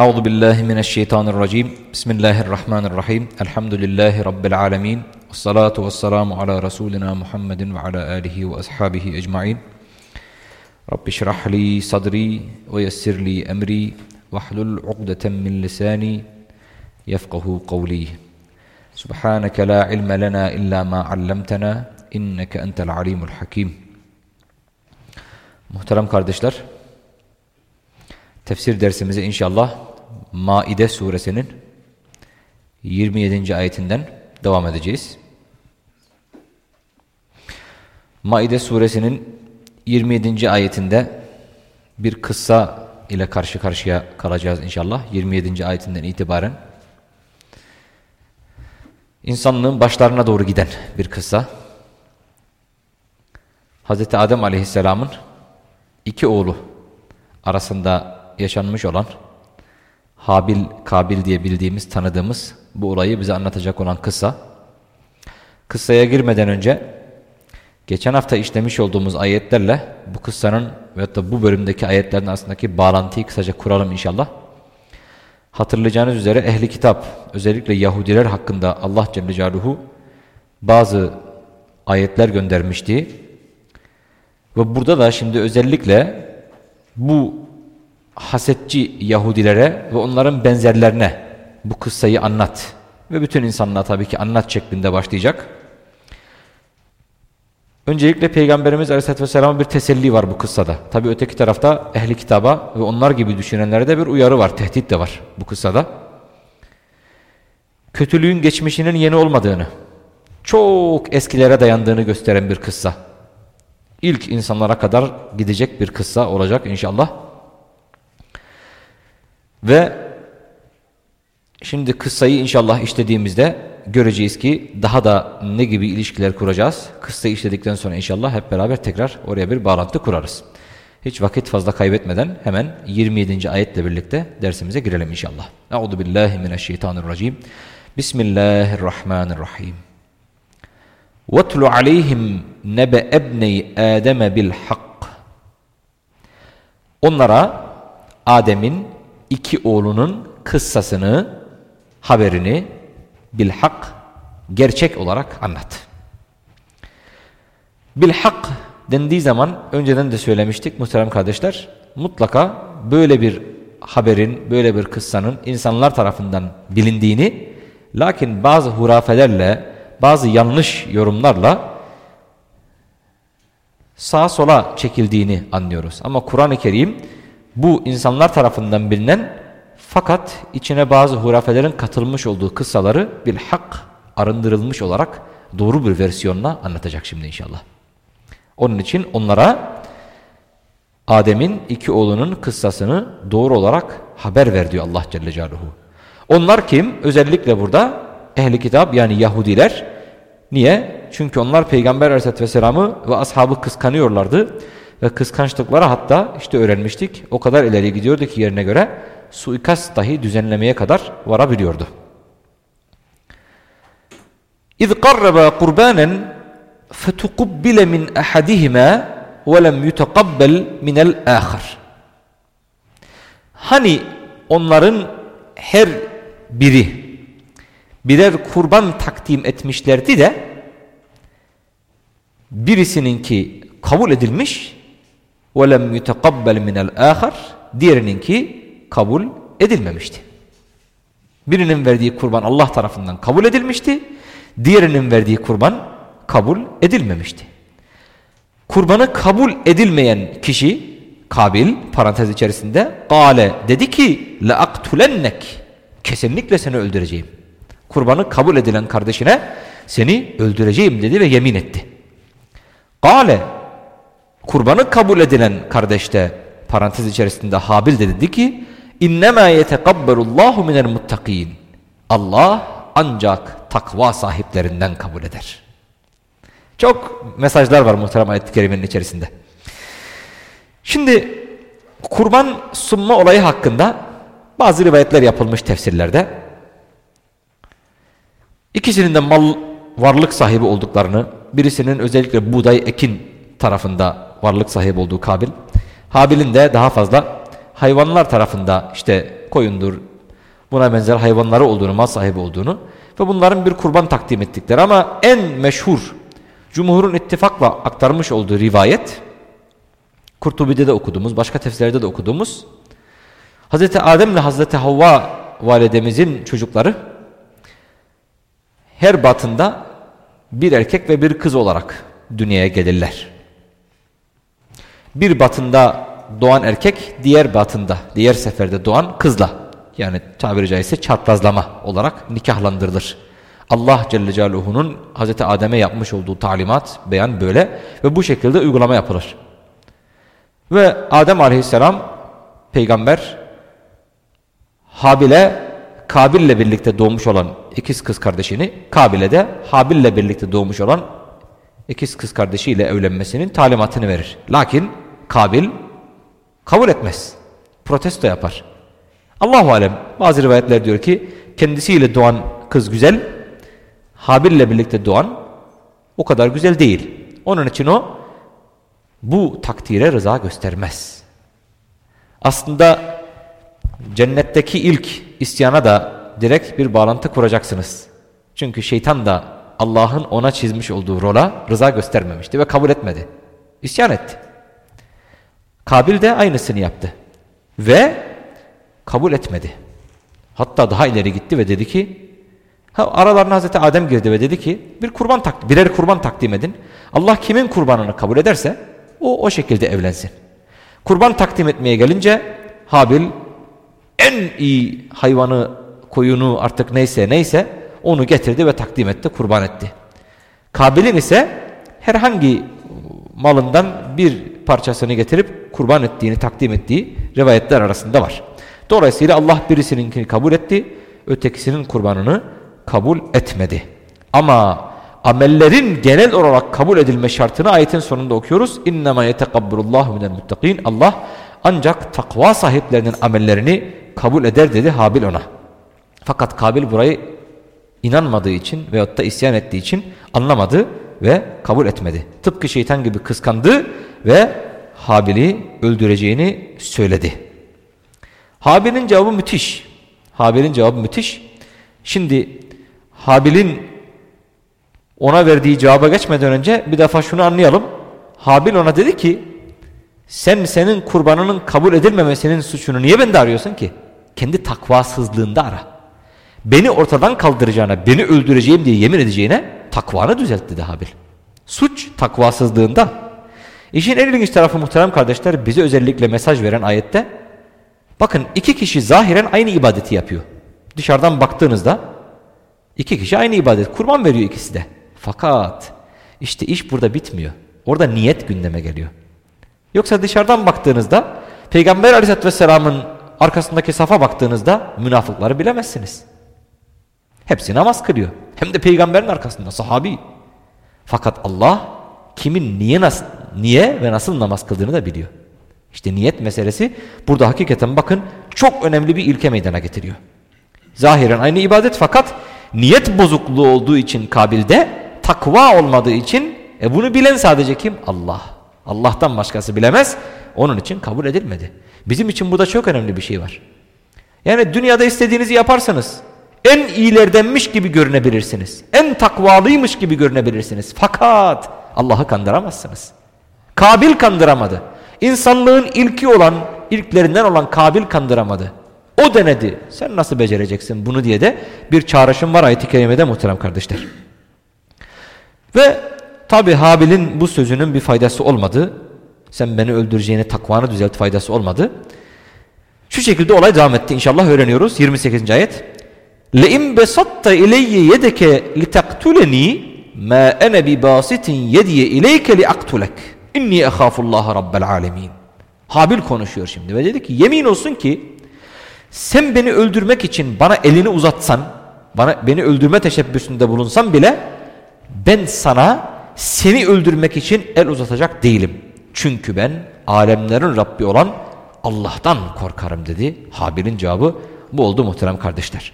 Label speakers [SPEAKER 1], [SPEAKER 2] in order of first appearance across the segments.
[SPEAKER 1] أعوذ بالله من الشيطان الرجيم. بسم الله الرحمن الرحيم. الحمد لله رب العالمين. والصلاة والسلام على رسولنا محمد وعلى آله وأصحابه أجمعين. رب اشرح لي صدري ويسر لي أمري. واحلل عقدة من لساني يفقه قولي. سبحانك لا علم لنا إلا ما علمتنا إنك أنت العليم الحكيم. Muhterem kardeşler, tefsir dersimize inşallah Maide suresinin 27. ayetinden devam edeceğiz. Maide suresinin 27. ayetinde bir kıssa ile karşı karşıya kalacağız inşallah. 27. ayetinden itibaren. İnsanlığın başlarına doğru giden bir kıssa. Hz. Adem aleyhisselamın iki oğlu arasında yaşanmış olan Habil, Kabil diye bildiğimiz, tanıdığımız bu olayı bize anlatacak olan kıssa. Kıssaya girmeden önce geçen hafta işlemiş olduğumuz ayetlerle bu kıssanın ve da bu bölümdeki ayetlerin arasındaki bağlantıyı kısaca kuralım inşallah. Hatırlayacağınız üzere ehli kitap özellikle Yahudiler hakkında Allah Celle Celaluhu bazı ayetler göndermişti. Ve burada da şimdi özellikle bu hasetçi Yahudilere ve onların benzerlerine bu kıssayı anlat. Ve bütün insanlığa tabii ki anlat şeklinde başlayacak. Öncelikle Peygamberimiz Aleyhisselatü Vesselam'a bir teselli var bu kıssada. Tabi öteki tarafta ehli kitaba ve onlar gibi düşünenlere de bir uyarı var, tehdit de var bu kıssada. Kötülüğün geçmişinin yeni olmadığını, çok eskilere dayandığını gösteren bir kıssa. İlk insanlara kadar gidecek bir kıssa olacak inşallah. Ve şimdi kıssayı inşallah işlediğimizde göreceğiz ki daha da ne gibi ilişkiler kuracağız. Kıssayı işledikten sonra inşallah hep beraber tekrar oraya bir bağlantı kurarız. Hiç vakit fazla kaybetmeden hemen 27. ayetle birlikte dersimize girelim inşallah. Euzu billahi mineşşeytanirracim. Bismillahirrahmanirrahim. وَاتْلُ عَلَيْهِمْ نَبَ اَبْنَيْ آدَمَ بِالْحَقِّ Onlara Adem'in iki oğlunun kıssasını, haberini bilhak, gerçek olarak anlat. Bilhak dendiği zaman önceden de söylemiştik muhterem kardeşler. Mutlaka böyle bir haberin, böyle bir kıssanın insanlar tarafından bilindiğini lakin bazı hurafelerle, bazı yanlış yorumlarla sağa sola çekildiğini anlıyoruz. Ama Kur'an-ı Kerim bu insanlar tarafından bilinen fakat içine bazı hurafelerin katılmış olduğu kıssaları bir hak arındırılmış olarak doğru bir versiyonla anlatacak şimdi inşallah. Onun için onlara Adem'in iki oğlunun kıssasını doğru olarak haber ver diyor Allah Celle Celaluhu. Onlar kim? Özellikle burada ehli kitap yani Yahudiler. Niye? Çünkü onlar Peygamber Aleyhisselatü Vesselam'ı ve ashabı kıskanıyorlardı. Ve kıskançlıkları hatta işte öğrenmiştik. O kadar ileri gidiyordu ki yerine göre suikast dahi düzenlemeye kadar varabiliyordu. Qarraba qurbanan fetuqbila min ahadihima ve lem yutaqabbal min el-ahar. Hani onların her biri birer kurban takdim etmişlerdi de birisininki kabul edilmiş lem yutaqabbal min el-ahar diğerininki kabul edilmemişti. Birinin verdiği kurban Allah tarafından kabul edilmişti. Diğerinin verdiği kurban kabul edilmemişti. Kurbanı kabul edilmeyen kişi Kabil parantez içerisinde gale dedi ki aktulennek kesinlikle seni öldüreceğim. Kurbanı kabul edilen kardeşine seni öldüreceğim dedi ve yemin etti. Gale kurbanı kabul edilen kardeşte parantez içerisinde Habil de dedi ki İnnemâ yetekabberullahu minel muttakîn. Allah ancak takva sahiplerinden kabul eder. Çok mesajlar var muhterem ayet-i kerimenin içerisinde. Şimdi kurban sunma olayı hakkında bazı rivayetler yapılmış tefsirlerde. İkisinin de mal varlık sahibi olduklarını, birisinin özellikle buğday ekin tarafında varlık sahibi olduğu Kabil, Habil'in de daha fazla hayvanlar tarafında işte koyundur, buna benzer hayvanları olduğunu, mal sahibi olduğunu ve bunların bir kurban takdim ettikleri ama en meşhur Cumhur'un ittifakla aktarmış olduğu rivayet Kurtubi'de de okuduğumuz, başka tefsirlerde de okuduğumuz Hz. Adem ile Hz. Havva validemizin çocukları her batında bir erkek ve bir kız olarak dünyaya gelirler. Bir batında doğan erkek, diğer batında, diğer seferde doğan kızla yani tabiri caizse çarpazlama olarak nikahlandırılır. Allah Celle Celaluhu'nun Hz. Adem'e yapmış olduğu talimat, beyan böyle ve bu şekilde uygulama yapılır. Ve Adem Aleyhisselam peygamber Habil'e Kabil'le birlikte doğmuş olan ikiz kız kardeşini, Kabil'e de Habil'le birlikte doğmuş olan ikiz kız kardeşiyle evlenmesinin talimatını verir. Lakin Kabil kabul etmez. Protesto yapar. Allahu alem bazı rivayetler diyor ki kendisiyle doğan kız güzel, Habil'le birlikte doğan o kadar güzel değil. Onun için o bu takdire rıza göstermez. Aslında cennetteki ilk isyana da direkt bir bağlantı kuracaksınız. Çünkü şeytan da Allah'ın ona çizmiş olduğu rola rıza göstermemişti ve kabul etmedi. İsyan etti. Kabil de aynısını yaptı. Ve kabul etmedi. Hatta daha ileri gitti ve dedi ki ha, aralarına Hazreti Adem girdi ve dedi ki bir kurban tak birer kurban takdim edin. Allah kimin kurbanını kabul ederse o o şekilde evlensin. Kurban takdim etmeye gelince Habil en iyi hayvanı, koyunu artık neyse neyse onu getirdi ve takdim etti, kurban etti. Kabil'in ise herhangi malından bir parçasını getirip kurban ettiğini takdim ettiği rivayetler arasında var. Dolayısıyla Allah birisininkini kabul etti, ötekisinin kurbanını kabul etmedi. Ama amellerin genel olarak kabul edilme şartını ayetin sonunda okuyoruz. İnnemâ yetekabburullahu minel muttakin. Allah ancak takva sahiplerinin amellerini kabul eder dedi Habil ona. Fakat Kabil burayı inanmadığı için veyahut da isyan ettiği için anlamadı ve kabul etmedi. Tıpkı şeytan gibi kıskandı ve Habil'i öldüreceğini söyledi. Habil'in cevabı müthiş. Habil'in cevabı müthiş. Şimdi Habil'in ona verdiği cevaba geçmeden önce bir defa şunu anlayalım. Habil ona dedi ki sen senin kurbanının kabul edilmemesinin suçunu niye bende arıyorsun ki? Kendi takvasızlığında ara. Beni ortadan kaldıracağına, beni öldüreceğim diye yemin edeceğine takvanı düzelt dedi Habil. Suç takvasızlığında. İşin en ilginç tarafı muhterem kardeşler bize özellikle mesaj veren ayette bakın iki kişi zahiren aynı ibadeti yapıyor. Dışarıdan baktığınızda iki kişi aynı ibadet kurban veriyor ikisi de. Fakat işte iş burada bitmiyor. Orada niyet gündeme geliyor. Yoksa dışarıdan baktığınızda Peygamber Aleyhisselatü Vesselam'ın arkasındaki safa baktığınızda münafıkları bilemezsiniz. Hepsi namaz kılıyor. Hem de peygamberin arkasında sahabi. Fakat Allah kimin niye, nasıl, niye ve nasıl namaz kıldığını da biliyor. İşte niyet meselesi burada hakikaten bakın çok önemli bir ilke meydana getiriyor. Zahiren aynı ibadet fakat niyet bozukluğu olduğu için kabilde takva olmadığı için e bunu bilen sadece kim? Allah. Allah'tan başkası bilemez. Onun için kabul edilmedi. Bizim için burada çok önemli bir şey var. Yani dünyada istediğinizi yaparsanız en iyilerdenmiş gibi görünebilirsiniz. En takvalıymış gibi görünebilirsiniz. Fakat Allah'ı kandıramazsınız. Kabil kandıramadı. İnsanlığın ilki olan, ilklerinden olan Kabil kandıramadı. O denedi. Sen nasıl becereceksin bunu diye de bir çağrışım var ayet-i kerimede muhterem kardeşler. Ve tabi Habil'in bu sözünün bir faydası olmadı. Sen beni öldüreceğine takvanı düzelt faydası olmadı. Şu şekilde olay devam etti. İnşallah öğreniyoruz. 28. ayet. لَاِنْ بَسَطَّ اِلَيَّ يَدَكَ لِتَقْتُلَنِي مَا اَنَا بِبَاسِتٍ يَدِيَ اِلَيْكَ لِأَقْتُلَكَ اِنِّي اَخَافُ اللّٰهَ رَبَّ الْعَالَمِينَ Habil konuşuyor şimdi ve dedi ki yemin olsun ki sen beni öldürmek için bana elini uzatsan bana beni öldürme teşebbüsünde bulunsan bile ben sana seni öldürmek için el uzatacak değilim. Çünkü ben alemlerin Rabbi olan Allah'tan korkarım dedi. Habil'in cevabı bu oldu muhterem kardeşler.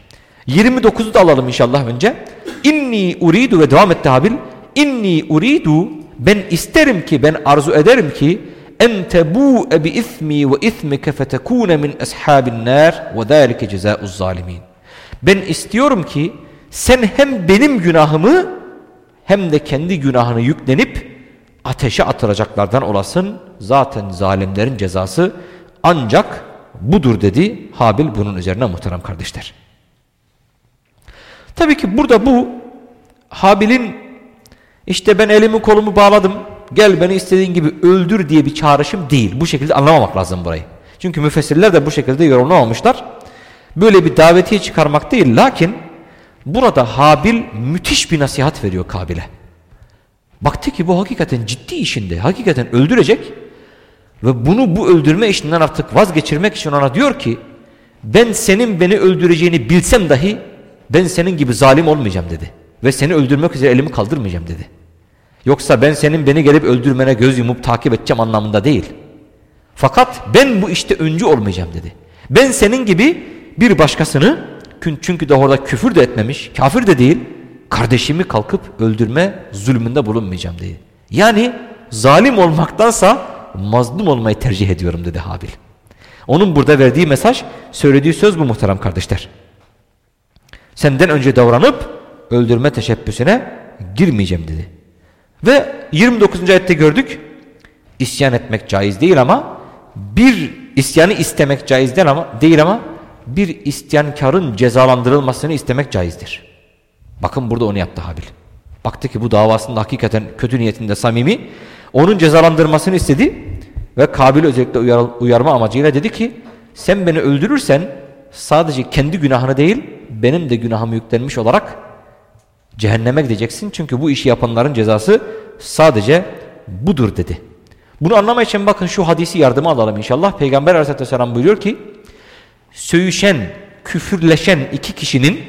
[SPEAKER 1] 29'u da alalım inşallah önce. İnni uridu ve devam etti Habil. İnni uridu ben isterim ki ben arzu ederim ki en tebu'e bi ismi ve ismike fetekune min ashabin nar ve zalike cezaa'uz zalimin. Ben istiyorum ki sen hem benim günahımı hem de kendi günahını yüklenip ateşe atılacaklardan olasın. Zaten zalimlerin cezası ancak budur dedi Habil bunun üzerine muhterem kardeşler. Tabii ki burada bu Habil'in işte ben elimi kolumu bağladım gel beni istediğin gibi öldür diye bir çağrışım değil. Bu şekilde anlamamak lazım burayı. Çünkü müfessirler de bu şekilde yorumlamamışlar. Böyle bir davetiye çıkarmak değil lakin burada Habil müthiş bir nasihat veriyor Kabil'e. Baktı ki bu hakikaten ciddi işinde. Hakikaten öldürecek. Ve bunu bu öldürme işinden artık vazgeçirmek için ona diyor ki ben senin beni öldüreceğini bilsem dahi ben senin gibi zalim olmayacağım dedi. Ve seni öldürmek üzere elimi kaldırmayacağım dedi. Yoksa ben senin beni gelip öldürmene göz yumup takip edeceğim anlamında değil. Fakat ben bu işte öncü olmayacağım dedi. Ben senin gibi bir başkasını çünkü de orada küfür de etmemiş, kafir de değil, kardeşimi kalkıp öldürme zulmünde bulunmayacağım dedi. Yani zalim olmaktansa mazlum olmayı tercih ediyorum dedi Habil. Onun burada verdiği mesaj, söylediği söz bu muhterem kardeşler. Senden önce davranıp öldürme teşebbüsüne girmeyeceğim dedi. Ve 29. ayette gördük. İsyan etmek caiz değil ama bir isyanı istemek caiz değil ama değil ama bir isyankarın cezalandırılmasını istemek caizdir. Bakın burada onu yaptı Habil. Baktı ki bu davasında hakikaten kötü niyetinde samimi. Onun cezalandırmasını istedi ve Kabil özellikle uyar, uyarma amacıyla dedi ki sen beni öldürürsen sadece kendi günahını değil benim de günahımı yüklenmiş olarak Cehenneme gideceksin çünkü bu işi yapanların cezası sadece budur dedi. Bunu anlamak için bakın şu hadisi yardıma alalım inşallah. Peygamber aleyhissalatü buyuruyor ki söğüşen, küfürleşen iki kişinin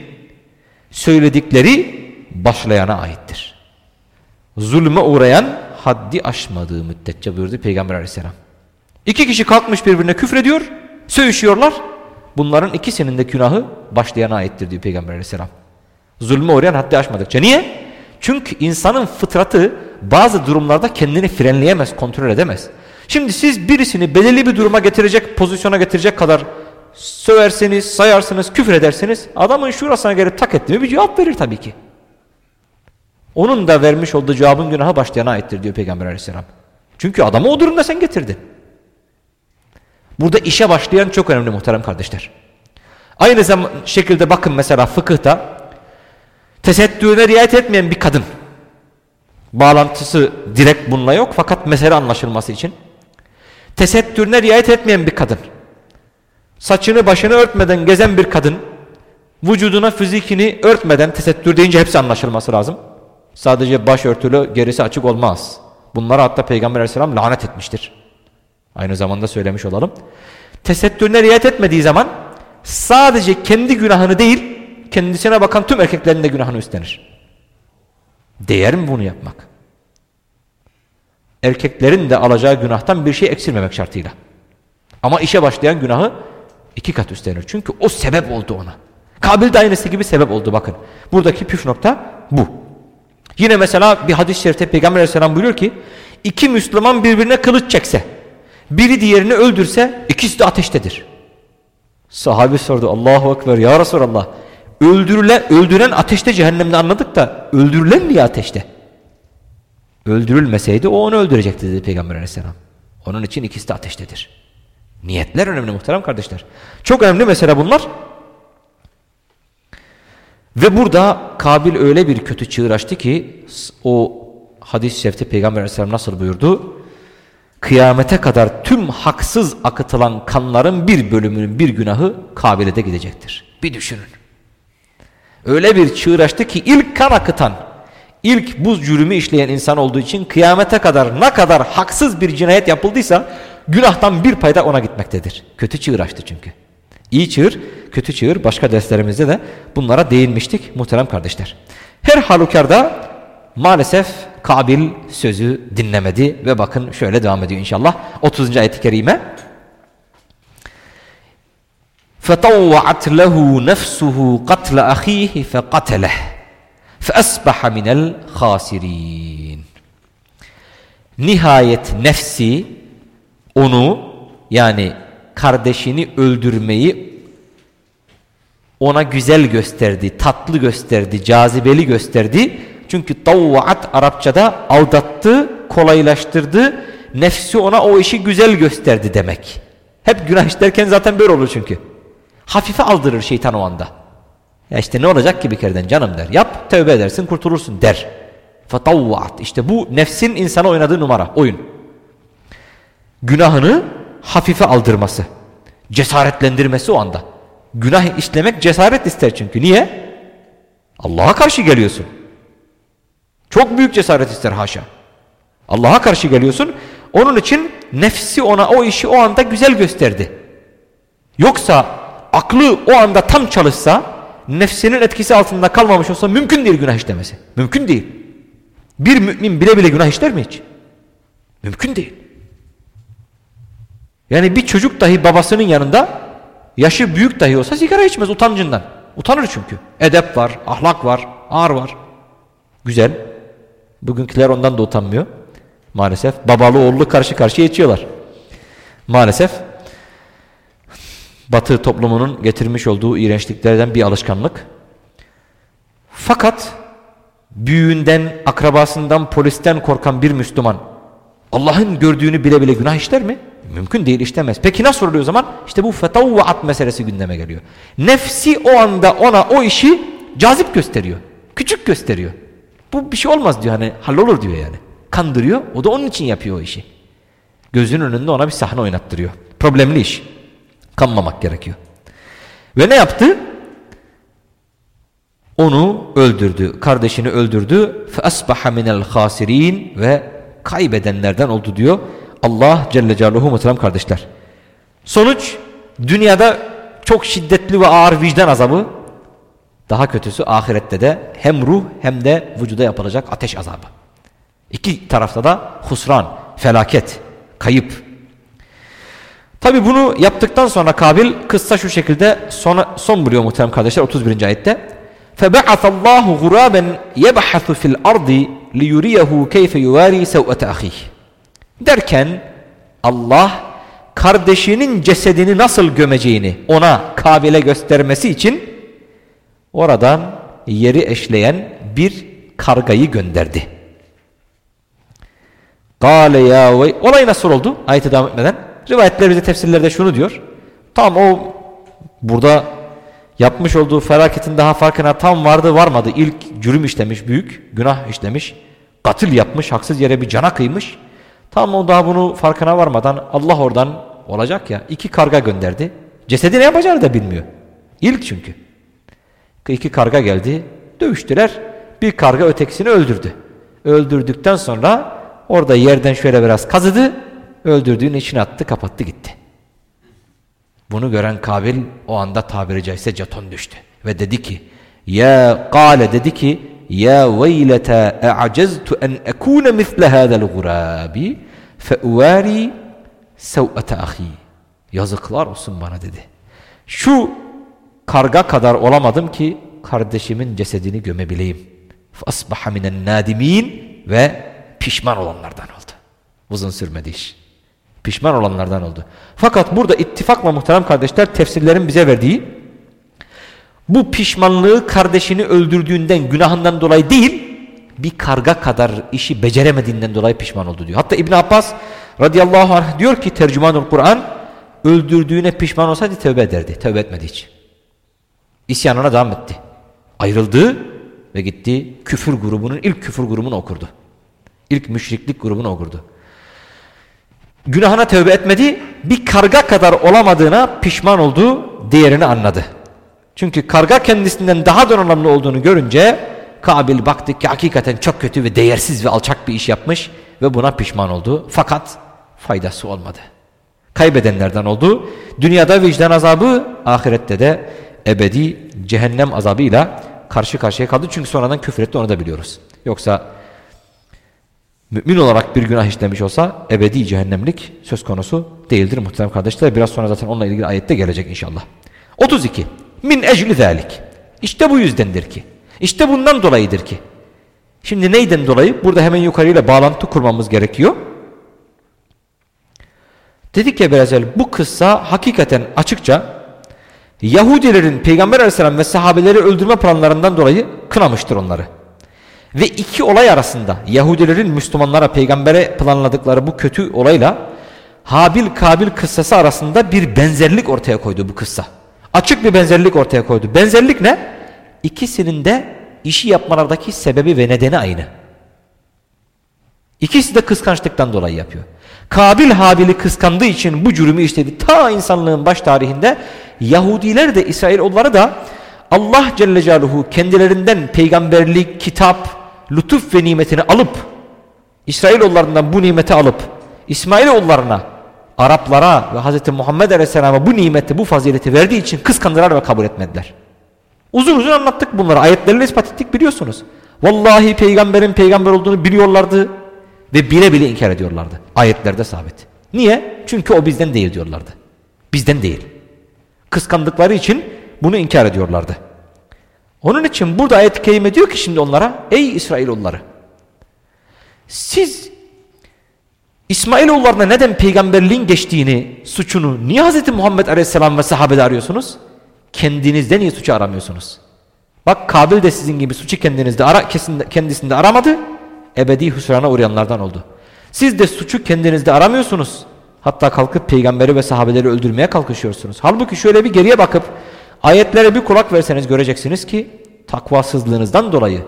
[SPEAKER 1] söyledikleri başlayana aittir. Zulme uğrayan haddi aşmadığı müddetçe buyurdu Peygamber aleyhisselam. İki kişi kalkmış birbirine küfrediyor, söğüşüyorlar. Bunların ikisinin de günahı başlayana aittir diyor Peygamber aleyhisselam. Zulme uğrayan haddi aşmadıkça. Niye? Çünkü insanın fıtratı bazı durumlarda kendini frenleyemez, kontrol edemez. Şimdi siz birisini belirli bir duruma getirecek, pozisyona getirecek kadar söverseniz, sayarsınız, küfür ederseniz adamın şurasına gelip tak etti mi bir cevap verir tabii ki. Onun da vermiş olduğu cevabın günahı başlayana aittir diyor Peygamber aleyhisselam. Çünkü adamı o durumda sen getirdin. Burada işe başlayan çok önemli muhterem kardeşler. Aynı zaman şekilde bakın mesela fıkıhta Tesettürüne riayet etmeyen bir kadın. Bağlantısı direkt bununla yok fakat mesele anlaşılması için. Tesettürüne riayet etmeyen bir kadın. Saçını başını örtmeden gezen bir kadın. Vücuduna fizikini örtmeden tesettür deyince hepsi anlaşılması lazım. Sadece başörtülü gerisi açık olmaz. Bunlara hatta Peygamber aleyhisselam lanet etmiştir. Aynı zamanda söylemiş olalım. Tesettürüne riayet etmediği zaman sadece kendi günahını değil kendisine bakan tüm erkeklerin de günahını üstlenir. Değer mi bunu yapmak? Erkeklerin de alacağı günahtan bir şey eksilmemek şartıyla. Ama işe başlayan günahı iki kat üstlenir. Çünkü o sebep oldu ona. Kabil de aynısı gibi sebep oldu bakın. Buradaki püf nokta bu. Yine mesela bir hadis-i şerifte Peygamber aleyhisselam buyuruyor ki iki Müslüman birbirine kılıç çekse biri diğerini öldürse ikisi de ateştedir. Sahabi sordu Allahu Ekber ya Resulallah Öldürülen, öldüren ateşte cehennemde anladık da öldürülen niye ateşte? Öldürülmeseydi o onu öldürecekti dedi Peygamber aleyhisselam. Onun için ikisi de ateştedir. Niyetler önemli muhterem kardeşler. Çok önemli mesela bunlar. Ve burada Kabil öyle bir kötü çığır açtı ki o hadis-i şerifte Peygamber aleyhisselam nasıl buyurdu? Kıyamete kadar tüm haksız akıtılan kanların bir bölümünün bir günahı Kabil'e de gidecektir. Bir düşünün. Öyle bir çığır açtı ki ilk kan akıtan, ilk buz cürümü işleyen insan olduğu için kıyamete kadar ne kadar haksız bir cinayet yapıldıysa günahtan bir payda ona gitmektedir. Kötü çığır açtı çünkü. İyi çığır, kötü çığır başka derslerimizde de bunlara değinmiştik muhterem kardeşler. Her halükarda maalesef Kabil sözü dinlemedi ve bakın şöyle devam ediyor inşallah. 30. ayet-i kerime. فطوعت له نفسه قتل أخيه فقتله فأصبح من الخاسرين Nihayet nefsi onu yani kardeşini öldürmeyi ona güzel gösterdi, tatlı gösterdi, cazibeli gösterdi. çünkü tavvaat Arapçada aldattı, kolaylaştırdı, nefsi ona o işi güzel gösterdi demek. Hep günah işlerken zaten böyle olur çünkü. Hafife aldırır şeytan o anda. Ya işte ne olacak ki bir kereden canım der. Yap, tövbe edersin, kurtulursun der. Fatavvaat. İşte bu nefsin insana oynadığı numara, oyun. Günahını hafife aldırması. Cesaretlendirmesi o anda. Günah işlemek cesaret ister çünkü. Niye? Allah'a karşı geliyorsun. Çok büyük cesaret ister haşa. Allah'a karşı geliyorsun. Onun için nefsi ona o işi o anda güzel gösterdi. Yoksa aklı o anda tam çalışsa nefsinin etkisi altında kalmamış olsa mümkün değil günah işlemesi. Mümkün değil. Bir mümin bile bile günah işler mi hiç? Mümkün değil. Yani bir çocuk dahi babasının yanında yaşı büyük dahi olsa sigara içmez utancından. Utanır çünkü. Edep var, ahlak var, ağır var. Güzel. Bugünküler ondan da utanmıyor. Maalesef. Babalı oğullu karşı karşıya içiyorlar. Maalesef. Batı toplumunun getirmiş olduğu iğrençliklerden bir alışkanlık. Fakat büyüğünden, akrabasından, polisten korkan bir Müslüman Allah'ın gördüğünü bile bile günah işler mi? Mümkün değil işlemez. Peki nasıl oluyor o zaman? İşte bu fetavvaat meselesi gündeme geliyor. Nefsi o anda ona o işi cazip gösteriyor. Küçük gösteriyor Bu bir şey olmaz diyor hani hallolur diyor yani. Kandırıyor. O da onun için yapıyor o işi. Gözünün önünde ona bir sahne oynattırıyor. Problemli iş. Kanmamak gerekiyor. Ve ne yaptı? Onu öldürdü. Kardeşini öldürdü. فَأَصْبَحَ مِنَ الْخَاسِرِينَ Ve kaybedenlerden oldu diyor. Allah Celle Celaluhu muhterem kardeşler. Sonuç dünyada çok şiddetli ve ağır vicdan azabı. Daha kötüsü ahirette de hem ruh hem de vücuda yapılacak ateş azabı. İki tarafta da husran, felaket, kayıp. Tabi bunu yaptıktan sonra Kabil kıssa şu şekilde sona, son buluyor muhterem kardeşler 31. ayette. فَبَعَثَ اللّٰهُ غُرَابًا يَبْحَثُ فِي الْأَرْضِ لِيُرِيَهُ كَيْفَ يُوَارِي سَوْءَةَ أَخِيهِ Derken Allah kardeşinin cesedini nasıl gömeceğini ona Kabil'e göstermesi için oradan yeri eşleyen bir kargayı gönderdi. Kale ya olay nasıl oldu? Ayete devam etmeden. Rivayetler bize tefsirlerde şunu diyor. Tam o burada yapmış olduğu felaketin daha farkına tam vardı varmadı. İlk cürüm işlemiş büyük, günah işlemiş, katil yapmış, haksız yere bir cana kıymış. Tam o daha bunu farkına varmadan Allah oradan olacak ya iki karga gönderdi. Cesedi ne yapacağını da bilmiyor. İlk çünkü. İki karga geldi, dövüştüler. Bir karga ötekisini öldürdü. Öldürdükten sonra orada yerden şöyle biraz kazıdı. Öldürdüğünün içine attı, kapattı gitti. Bunu gören Kabil o anda tabiri caizse jeton düştü. Ve dedi ki ya kale dedi ki ya veylete e'aceztu en ekune misle hadel gurabi fe uvari sev'ete ahi yazıklar olsun bana dedi. Şu karga kadar olamadım ki kardeşimin cesedini gömebileyim. Fasbaha minen nadimin ve pişman olanlardan oldu. Uzun sürmedi iş. Pişman olanlardan oldu. Fakat burada ittifakla muhterem kardeşler tefsirlerin bize verdiği bu pişmanlığı kardeşini öldürdüğünden günahından dolayı değil bir karga kadar işi beceremediğinden dolayı pişman oldu diyor. Hatta İbn Abbas radıyallahu anh diyor ki tercümanul Kur'an öldürdüğüne pişman olsaydı tövbe ederdi. Tövbe etmedi hiç. İsyanına devam etti. Ayrıldı ve gitti küfür grubunun ilk küfür grubunu okurdu. İlk müşriklik grubunu okurdu günahına tövbe etmedi. Bir karga kadar olamadığına pişman oldu. Diğerini anladı. Çünkü karga kendisinden daha donanımlı olduğunu görünce Kabil baktı ki hakikaten çok kötü ve değersiz ve alçak bir iş yapmış ve buna pişman oldu. Fakat faydası olmadı. Kaybedenlerden oldu. Dünyada vicdan azabı, ahirette de ebedi cehennem azabıyla karşı karşıya kaldı. Çünkü sonradan küfür etti onu da biliyoruz. Yoksa mümin olarak bir günah işlemiş olsa ebedi cehennemlik söz konusu değildir muhterem kardeşler. Biraz sonra zaten onunla ilgili ayette gelecek inşallah. 32. Min ecli zalik. İşte bu yüzdendir ki. İşte bundan dolayıdır ki. Şimdi neyden dolayı? Burada hemen yukarıyla bağlantı kurmamız gerekiyor. Dedik ya biraz evvel bu kıssa hakikaten açıkça Yahudilerin Peygamber aleyhisselam ve sahabeleri öldürme planlarından dolayı kınamıştır onları. Ve iki olay arasında Yahudilerin Müslümanlara peygambere planladıkları bu kötü olayla Habil Kabil kıssası arasında bir benzerlik ortaya koydu bu kıssa. Açık bir benzerlik ortaya koydu. Benzerlik ne? İkisinin de işi yapmalardaki sebebi ve nedeni aynı. İkisi de kıskançlıktan dolayı yapıyor. Kabil Habil'i kıskandığı için bu cürümü işledi. Ta insanlığın baş tarihinde Yahudiler de İsrailoğulları da Allah Celle Celaluhu kendilerinden peygamberlik, kitap, lütuf ve nimetini alıp İsrailoğullarından bu nimeti alıp İsmailoğullarına, Araplara ve Hz. Muhammed Aleyhisselam'a bu nimeti, bu fazileti verdiği için kıskandılar ve kabul etmediler. Uzun uzun anlattık bunları. Ayetlerle ispat ettik biliyorsunuz. Vallahi peygamberin peygamber olduğunu biliyorlardı ve bile bile inkar ediyorlardı. Ayetlerde sabit. Niye? Çünkü o bizden değil diyorlardı. Bizden değil. Kıskandıkları için bunu inkar ediyorlardı. Onun için burada ayet-i kerime diyor ki şimdi onlara ey İsrailoğulları siz İsmailoğullarına neden peygamberliğin geçtiğini, suçunu niye Hz. Muhammed Aleyhisselam ve sahabede arıyorsunuz? Kendinizde niye suçu aramıyorsunuz? Bak Kabil de sizin gibi suçu kendinizde ara, kendisinde aramadı. Ebedi hüsrana uğrayanlardan oldu. Siz de suçu kendinizde aramıyorsunuz. Hatta kalkıp peygamberi ve sahabeleri öldürmeye kalkışıyorsunuz. Halbuki şöyle bir geriye bakıp ayetlere bir kulak verseniz göreceksiniz ki takvasızlığınızdan dolayı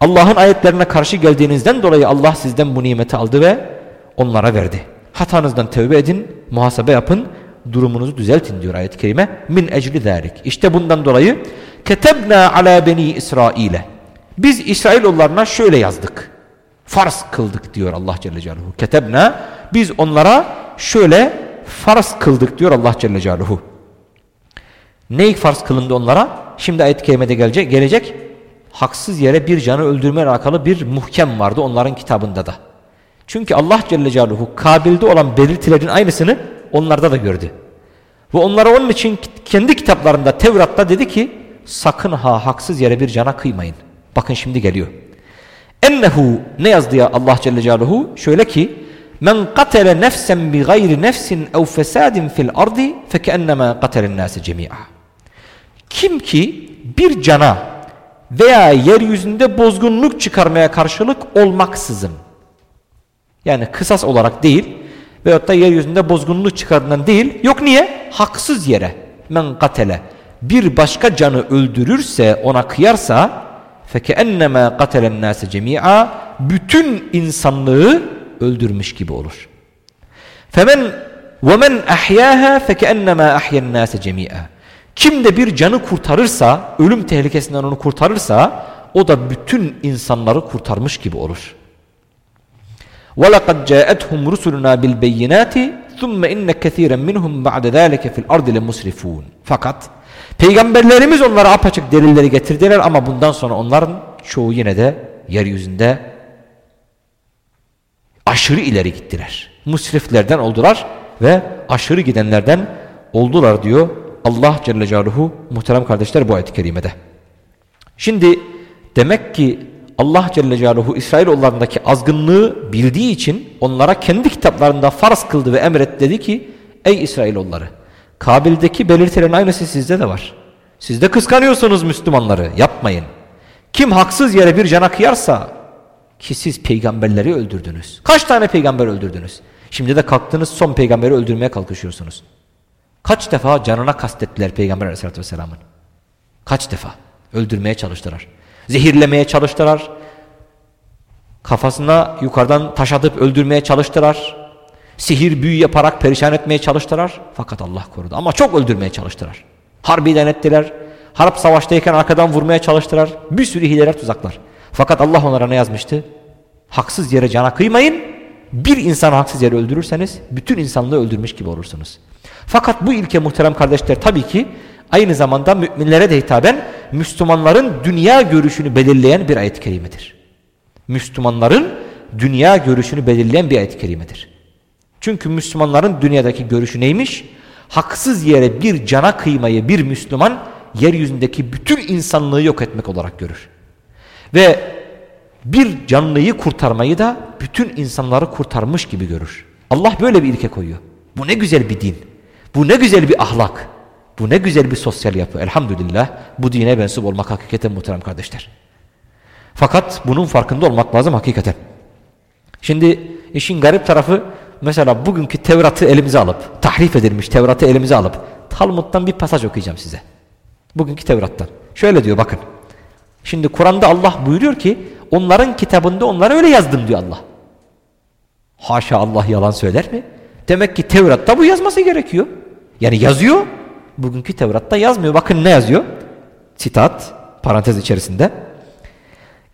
[SPEAKER 1] Allah'ın ayetlerine karşı geldiğinizden dolayı Allah sizden bu nimeti aldı ve onlara verdi. Hatanızdan tövbe edin, muhasebe yapın, durumunuzu düzeltin diyor ayet-i kerime. Min ecli zâlik. İşte bundan dolayı ketebna ala beni İsrail'e. Biz İsrailoğullarına şöyle yazdık. Farz kıldık diyor Allah Celle Celaluhu. Ketebna biz onlara şöyle farz kıldık diyor Allah Celle Celaluhu. Ney farz kılındı onlara? Şimdi ayet-i kerimede gelecek, gelecek. Haksız yere bir canı öldürme alakalı bir muhkem vardı onların kitabında da. Çünkü Allah Celle Celaluhu Kabil'de olan belirtilerin aynısını onlarda da gördü. Ve onlara onun için kendi kitaplarında Tevrat'ta dedi ki sakın ha haksız yere bir cana kıymayın. Bakın şimdi geliyor. Ennehu ne yazdı ya Allah Celle Celaluhu? Şöyle ki men katele nefsen bi gayri nefsin ev fesadin fil ardi fekennema katelen nase cemi'a. Kim ki bir cana veya yeryüzünde bozgunluk çıkarmaya karşılık olmaksızın yani kısas olarak değil veyahut da yeryüzünde bozgunluk çıkardığından değil. Yok niye? Haksız yere. Men katele. Bir başka canı öldürürse ona kıyarsa fekenneme katelen nase cemi'a bütün insanlığı öldürmüş gibi olur. Femen ve men ahyaha fekennema ahyen nase cemi'a. Kim de bir canı kurtarırsa, ölüm tehlikesinden onu kurtarırsa o da bütün insanları kurtarmış gibi olur. وَلَقَدْ جَاءَتْهُمْ رُسُلُنَا بِالْبَيِّنَاتِ ثُمَّ اِنَّ كَثِيرًا مِنْهُمْ بَعْدَ ذَٰلِكَ فِي الْأَرْضِ لَمُسْرِفُونَ Fakat peygamberlerimiz onlara apaçık delilleri getirdiler ama bundan sonra onların çoğu yine de yeryüzünde aşırı ileri gittiler. Musriflerden oldular ve aşırı gidenlerden oldular diyor Allah Celle Celaluhu muhterem kardeşler bu ayet-i kerimede. Şimdi demek ki Allah Celle Celaluhu İsrailoğullarındaki azgınlığı bildiği için onlara kendi kitaplarında farz kıldı ve emret dedi ki ey İsrailoğulları Kabil'deki belirtilerin aynısı sizde de var. Siz de kıskanıyorsunuz Müslümanları yapmayın. Kim haksız yere bir cana kıyarsa ki siz peygamberleri öldürdünüz. Kaç tane peygamber öldürdünüz? Şimdi de kalktınız son peygamberi öldürmeye kalkışıyorsunuz. Kaç defa canına kastettiler peygamber aleyhissalatü vesselamın? Kaç defa öldürmeye çalıştılar. Zehirlemeye çalıştılar. Kafasına yukarıdan taş atıp öldürmeye çalıştılar. Sihir büyü yaparak perişan etmeye çalıştılar. Fakat Allah korudu. Ama çok öldürmeye çalıştılar. Harbi denettiler. Harp savaştayken arkadan vurmaya çalıştılar. Bir sürü hileler tuzaklar. Fakat Allah onlara ne yazmıştı? Haksız yere cana kıymayın. Bir insanı haksız yere öldürürseniz bütün insanlığı öldürmüş gibi olursunuz. Fakat bu ilke muhterem kardeşler tabii ki aynı zamanda müminlere de hitaben Müslümanların dünya görüşünü belirleyen bir ayet-i kerimedir. Müslümanların dünya görüşünü belirleyen bir ayet-i kerimedir. Çünkü Müslümanların dünyadaki görüşü neymiş? Haksız yere bir cana kıymayı bir Müslüman yeryüzündeki bütün insanlığı yok etmek olarak görür. Ve bir canlıyı kurtarmayı da bütün insanları kurtarmış gibi görür. Allah böyle bir ilke koyuyor. Bu ne güzel bir din. Bu ne güzel bir ahlak. Bu ne güzel bir sosyal yapı. Elhamdülillah bu dine mensup olmak hakikaten muhterem kardeşler. Fakat bunun farkında olmak lazım hakikaten. Şimdi işin garip tarafı mesela bugünkü Tevrat'ı elimize alıp, tahrif edilmiş Tevrat'ı elimize alıp Talmud'dan bir pasaj okuyacağım size. Bugünkü Tevrat'tan. Şöyle diyor bakın. Şimdi Kur'an'da Allah buyuruyor ki onların kitabında onlara öyle yazdım diyor Allah. Haşa Allah yalan söyler mi? Demek ki Tevrat'ta bu yazması gerekiyor. Yani yazıyor. Bugünkü Tevrat'ta yazmıyor. Bakın ne yazıyor? Sitat parantez içerisinde.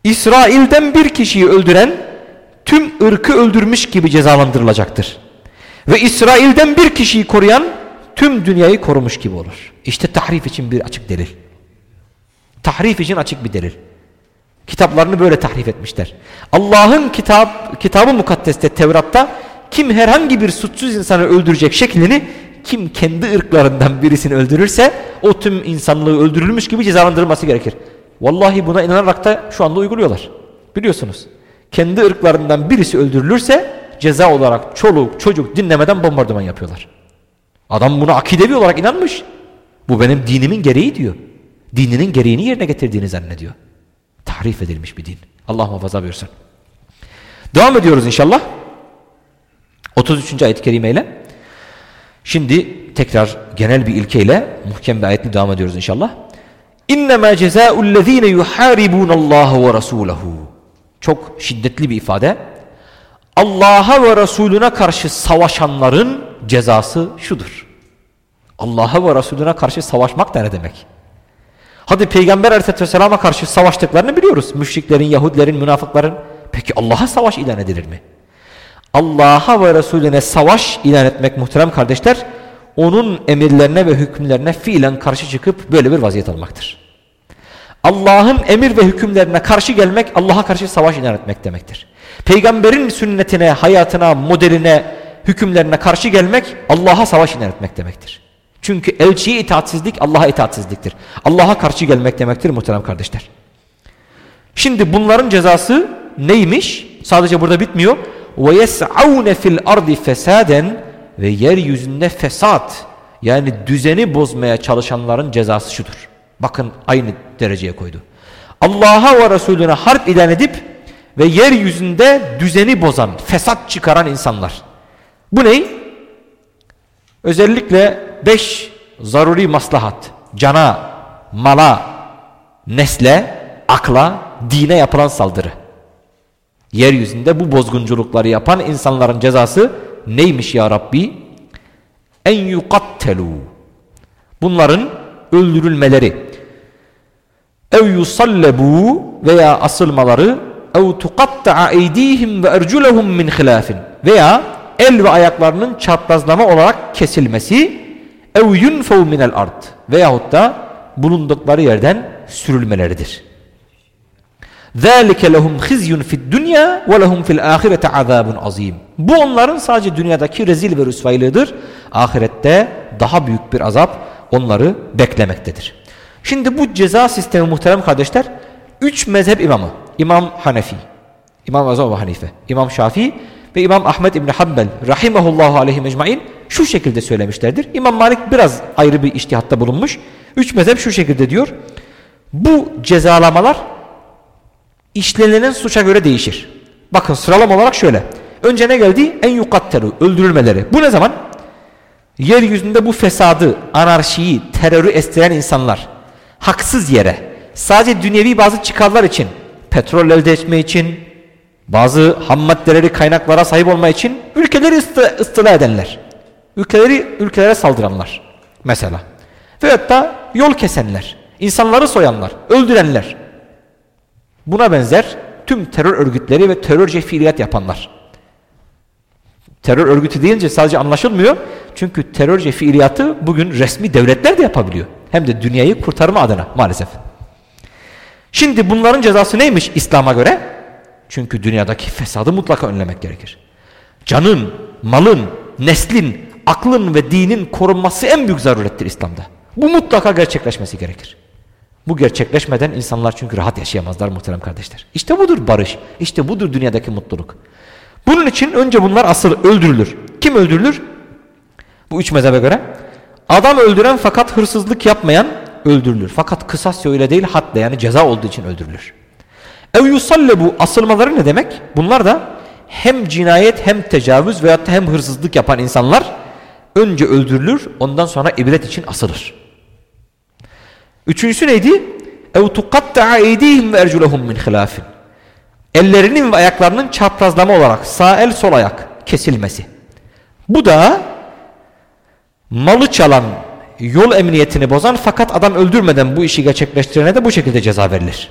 [SPEAKER 1] İsrail'den bir kişiyi öldüren tüm ırkı öldürmüş gibi cezalandırılacaktır. Ve İsrail'den bir kişiyi koruyan tüm dünyayı korumuş gibi olur. İşte tahrif için bir açık delil. Tahrif için açık bir delil. Kitaplarını böyle tahrif etmişler. Allah'ın kitap, kitabı mukaddeste Tevrat'ta kim herhangi bir suçsuz insanı öldürecek şeklini kim kendi ırklarından birisini öldürürse o tüm insanlığı öldürülmüş gibi cezalandırılması gerekir. Vallahi buna inanarak da şu anda uyguluyorlar. Biliyorsunuz. Kendi ırklarından birisi öldürülürse ceza olarak çoluk çocuk dinlemeden bombardıman yapıyorlar. Adam buna akidevi olarak inanmış. Bu benim dinimin gereği diyor. Dininin gereğini yerine getirdiğini zannediyor. Tahrif edilmiş bir din. Allah muhafaza buyursun. Devam ediyoruz inşallah. 33. ayet-i kerimeyle. Şimdi tekrar genel bir ilkeyle muhkem bir ayetle devam ediyoruz inşallah. İnnemâ cezâullezîne yuhâribûnallâhe ve rasûlehu. Çok şiddetli bir ifade. Allah'a ve Resulüne karşı savaşanların cezası şudur. Allah'a ve Resulüne karşı savaşmak da ne demek? Hadi Peygamber Aleyhisselatü Vesselam'a karşı savaştıklarını biliyoruz. Müşriklerin, Yahudilerin, münafıkların. Peki Allah'a savaş ilan edilir mi? Allah'a ve Resulüne savaş ilan etmek muhterem kardeşler, onun emirlerine ve hükümlerine fiilen karşı çıkıp böyle bir vaziyet almaktır. Allah'ın emir ve hükümlerine karşı gelmek Allah'a karşı savaş ilan etmek demektir. Peygamberin sünnetine, hayatına, modeline, hükümlerine karşı gelmek Allah'a savaş ilan etmek demektir. Çünkü elçiye itaatsizlik Allah'a itaatsizliktir. Allah'a karşı gelmek demektir muhterem kardeşler. Şimdi bunların cezası neymiş? Sadece burada bitmiyor. وَيَسْعَوْنَ fil ardi fesaden ve yeryüzünde fesat yani düzeni bozmaya çalışanların cezası şudur. Bakın aynı dereceye koydu. Allah'a ve Resulüne harp ilan edip ve yeryüzünde düzeni bozan, fesat çıkaran insanlar. Bu ne? Özellikle beş zaruri maslahat, cana, mala, nesle, akla, dine yapılan saldırı. Yeryüzünde bu bozgunculukları yapan insanların cezası neymiş ya Rabbi? En yukattelu. Bunların öldürülmeleri Ev yusallebu veya asılmaları ev tukatta'a eydihim ve erculehum min hilafin veya el ve ayaklarının çaprazlama olarak kesilmesi ev yunfev minel ard veyahut da bulundukları yerden sürülmeleridir. ذَٰلِكَ لَهُمْ خِزْيٌ فِي الدُّنْيَا وَلَهُمْ فِي الْآخِرَةِ عَذَابٌ azim. Bu onların sadece dünyadaki rezil ve rüsvaylığıdır. Ahirette daha büyük bir azap onları beklemektedir. Şimdi bu ceza sistemi muhterem kardeşler, üç mezhep imamı, İmam Hanefi, İmam Azam ve Hanife, İmam Şafii ve İmam Ahmet İbni Hanbel rahimahullahu aleyhi mecmain şu şekilde söylemişlerdir. İmam Malik biraz ayrı bir iştihatta bulunmuş. Üç mezhep şu şekilde diyor. Bu cezalamalar işlenilen suça göre değişir. Bakın sıralama olarak şöyle. Önce ne geldi? En yukatteru, öldürülmeleri. Bu ne zaman? Yeryüzünde bu fesadı, anarşiyi, terörü estiren insanlar haksız yere sadece dünyevi bazı çıkarlar için, petrol elde etme için, bazı ham maddeleri kaynaklara sahip olma için ülkeleri ıstı, ıstıla edenler. Ülkeleri ülkelere saldıranlar mesela. Veyahut da yol kesenler, insanları soyanlar, öldürenler. Buna benzer tüm terör örgütleri ve terörce fiiliyat yapanlar. Terör örgütü deyince sadece anlaşılmıyor. Çünkü terörce fiiliyatı bugün resmi devletler de yapabiliyor. Hem de dünyayı kurtarma adına maalesef. Şimdi bunların cezası neymiş İslam'a göre? Çünkü dünyadaki fesadı mutlaka önlemek gerekir. Canın, malın, neslin, aklın ve dinin korunması en büyük zarurettir İslam'da. Bu mutlaka gerçekleşmesi gerekir. Bu gerçekleşmeden insanlar çünkü rahat yaşayamazlar muhterem kardeşler. İşte budur barış. İşte budur dünyadaki mutluluk. Bunun için önce bunlar asıl öldürülür. Kim öldürülür? Bu üç mezhebe göre. Adam öldüren fakat hırsızlık yapmayan öldürülür. Fakat kısas öyle değil hatta yani ceza olduğu için öldürülür. Ev yusallebu asılmaları ne demek? Bunlar da hem cinayet hem tecavüz veyahut hem hırsızlık yapan insanlar önce öldürülür ondan sonra ibret için asılır. Üçüncüsü neydi? ev tuqatta'a eydihim ve erculehum min hilafin. Ellerinin ve ayaklarının çaprazlama olarak sağ el sol ayak kesilmesi. Bu da malı çalan, yol emniyetini bozan fakat adam öldürmeden bu işi gerçekleştirene de bu şekilde ceza verilir.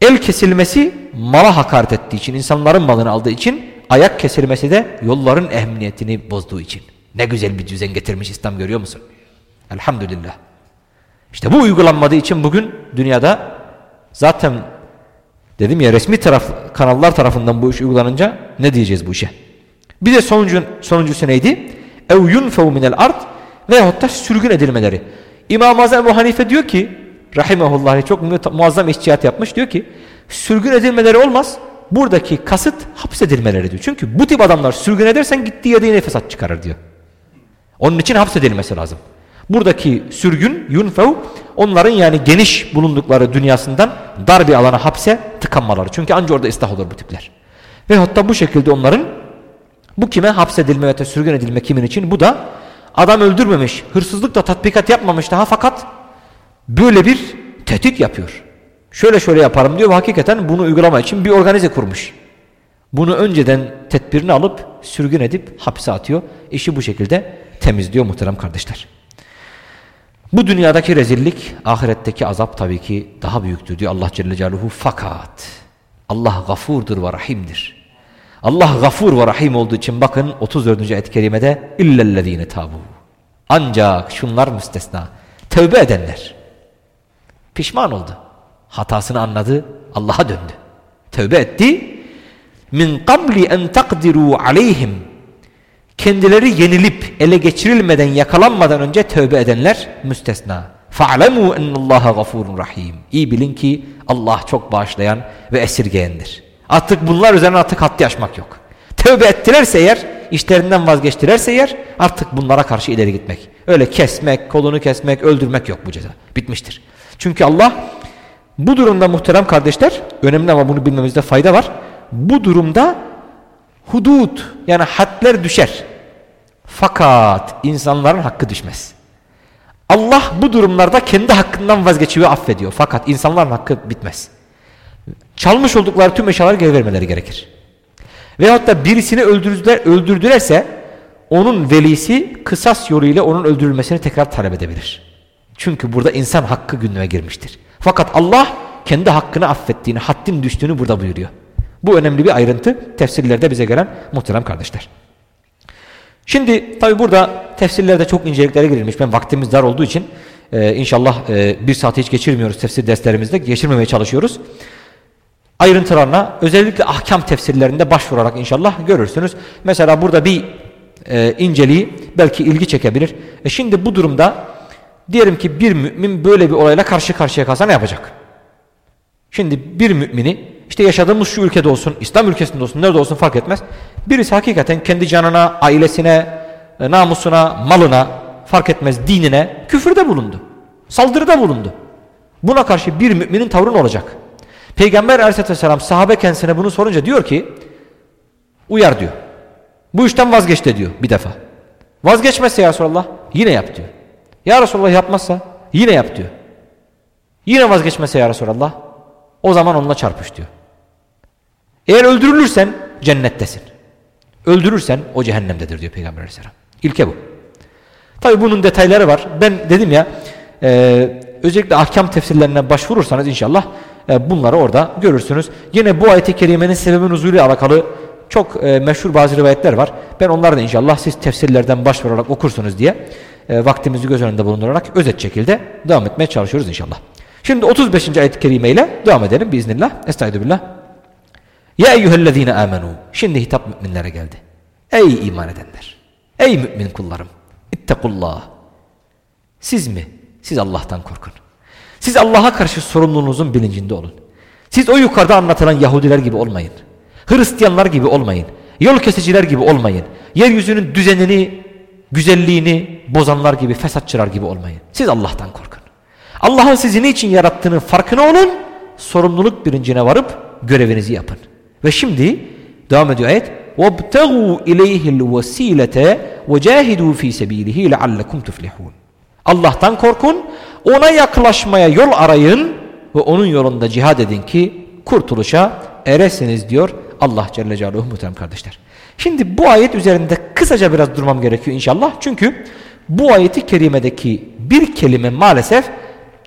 [SPEAKER 1] El kesilmesi mala hakaret ettiği için, insanların malını aldığı için, ayak kesilmesi de yolların emniyetini bozduğu için. Ne güzel bir düzen getirmiş İslam görüyor musun? Elhamdülillah. İşte bu uygulanmadığı için bugün dünyada zaten dedim ya resmi taraf kanallar tarafından bu iş uygulanınca ne diyeceğiz bu işe? Bir de sonuncu, sonuncusu neydi? Ev yunfev minel ard veyahut da sürgün edilmeleri. İmam-ı Azam Ebu Hanife diyor ki rahimahullah çok muazzam işçihat yapmış diyor ki sürgün edilmeleri olmaz. Buradaki kasıt hapsedilmeleri diyor. Çünkü bu tip adamlar sürgün edersen gittiği yerde fesat çıkarır diyor. Onun için hapsedilmesi lazım. Buradaki sürgün yunfev onların yani geniş bulundukları dünyasından dar bir alana hapse tıkanmaları. Çünkü ancak orada ıslah olur bu tipler. Ve hatta bu şekilde onların bu kime hapsedilme ve sürgün edilme kimin için? Bu da adam öldürmemiş, hırsızlık da tatbikat yapmamış daha fakat böyle bir tehdit yapıyor. Şöyle şöyle yaparım diyor ve hakikaten bunu uygulama için bir organize kurmuş. Bunu önceden tedbirini alıp sürgün edip hapse atıyor. İşi bu şekilde temizliyor muhterem kardeşler. Bu dünyadaki rezillik ahiretteki azap tabii ki daha büyüktür diyor Allah Celle Celaluhu. Fakat Allah gafurdur ve rahimdir. Allah gafur ve rahim olduğu için bakın 34. ayet-i kerimede illellezine tabu. Ancak şunlar müstesna. Tövbe edenler. Pişman oldu. Hatasını anladı. Allah'a döndü. Tövbe etti. Min qabli en takdiru aleyhim. Kendileri yenilip ele geçirilmeden yakalanmadan önce tövbe edenler müstesna. Fa'lemu ennallaha gafurun rahim. İyi bilin ki Allah çok bağışlayan ve esirgeyendir. Artık bunlar üzerine artık haddi aşmak yok. Tövbe ettilerse eğer, işlerinden vazgeçtilerse eğer artık bunlara karşı ileri gitmek. Öyle kesmek, kolunu kesmek, öldürmek yok bu ceza. Bitmiştir. Çünkü Allah bu durumda muhterem kardeşler, önemli ama bunu bilmemizde fayda var. Bu durumda hudut yani hadler düşer. Fakat insanların hakkı düşmez. Allah bu durumlarda kendi hakkından vazgeçiyor affediyor. Fakat insanların hakkı bitmez. Çalmış oldukları tüm eşyaları geri vermeleri gerekir. Veyahut da birisini öldürdüler, öldürdülerse onun velisi kısas yoluyla onun öldürülmesini tekrar talep edebilir. Çünkü burada insan hakkı gündeme girmiştir. Fakat Allah kendi hakkını affettiğini, haddin düştüğünü burada buyuruyor. Bu önemli bir ayrıntı tefsirlerde bize gelen muhterem kardeşler. Şimdi tabi burada tefsirlerde çok inceliklere girilmiş. Ben vaktimiz dar olduğu için e, inşallah e, bir saati hiç geçirmiyoruz tefsir derslerimizde. Geçirmemeye çalışıyoruz ayrıntılarına özellikle ahkam tefsirlerinde başvurarak inşallah görürsünüz. Mesela burada bir e, inceliği belki ilgi çekebilir. E şimdi bu durumda diyelim ki bir mümin böyle bir olayla karşı karşıya kalsa ne yapacak? Şimdi bir mümini işte yaşadığımız şu ülkede olsun, İslam ülkesinde olsun, nerede olsun fark etmez. Birisi hakikaten kendi canına, ailesine, e, namusuna, malına, fark etmez dinine küfürde bulundu. Saldırıda bulundu. Buna karşı bir müminin tavrı ne olacak? Peygamber aleyhissalatü vesselam sahabe kendisine bunu sorunca diyor ki uyar diyor. Bu işten vazgeç de diyor bir defa. Vazgeçmezse ya Resulallah yine yap diyor. Ya Resulallah yapmazsa yine yap diyor. Yine vazgeçmezse ya Resulallah o zaman onunla çarpış diyor. Eğer öldürülürsen cennettesin. Öldürürsen o cehennemdedir diyor Peygamber aleyhisselam. İlke bu. Tabi bunun detayları var. Ben dedim ya e, özellikle ahkam tefsirlerine başvurursanız inşallah e, bunları orada görürsünüz. Yine bu ayet-i kerimenin sebebin huzuruyla alakalı çok e, meşhur bazı rivayetler var. Ben onları da inşallah siz tefsirlerden başvurarak okursunuz diye e, vaktimizi göz önünde bulundurarak özet şekilde devam etmeye çalışıyoruz inşallah. Şimdi 35. ayet-i kerime ile devam edelim biiznillah. Estağfirullah. Ya eyyühellezine amenu. Şimdi hitap müminlere geldi. Ey iman edenler. Ey mümin kullarım. İttekullah. Siz mi? Siz Allah'tan korkun. Siz Allah'a karşı sorumluluğunuzun bilincinde olun. Siz o yukarıda anlatılan Yahudiler gibi olmayın. Hristiyanlar gibi olmayın. Yol kesiciler gibi olmayın. Yeryüzünün düzenini güzelliğini bozanlar gibi, fesatçılar gibi olmayın. Siz Allah'tan korkun. Allah'ın sizi niçin yarattığının farkına olun, sorumluluk bilincine varıp görevinizi yapın. Ve şimdi devam ediyor ayet. وَابْتَغُوا اِلَيْهِ الْوَس۪يلَةَ وَجَاهِدُوا ف۪ي سَب۪يلِهِ لَعَلَّكُمْ تُفْلِحُونَ Allah'tan korkun, ona yaklaşmaya yol arayın ve onun yolunda cihad edin ki kurtuluşa eresiniz diyor Allah Celle Celaluhu muhterem kardeşler. Şimdi bu ayet üzerinde kısaca biraz durmam gerekiyor inşallah. Çünkü bu ayeti kerimedeki bir kelime maalesef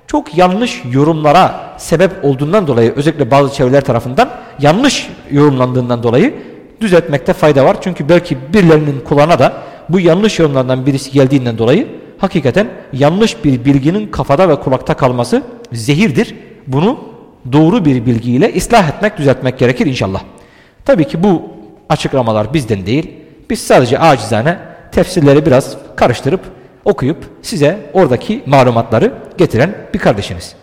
[SPEAKER 1] çok yanlış yorumlara sebep olduğundan dolayı özellikle bazı çevreler tarafından yanlış yorumlandığından dolayı düzeltmekte fayda var. Çünkü belki birilerinin kulağına da bu yanlış yorumlardan birisi geldiğinden dolayı hakikaten yanlış bir bilginin kafada ve kulakta kalması zehirdir. Bunu doğru bir bilgiyle ıslah etmek, düzeltmek gerekir inşallah. Tabii ki bu açıklamalar bizden değil. Biz sadece acizane tefsirleri biraz karıştırıp okuyup size oradaki malumatları getiren bir kardeşiniz.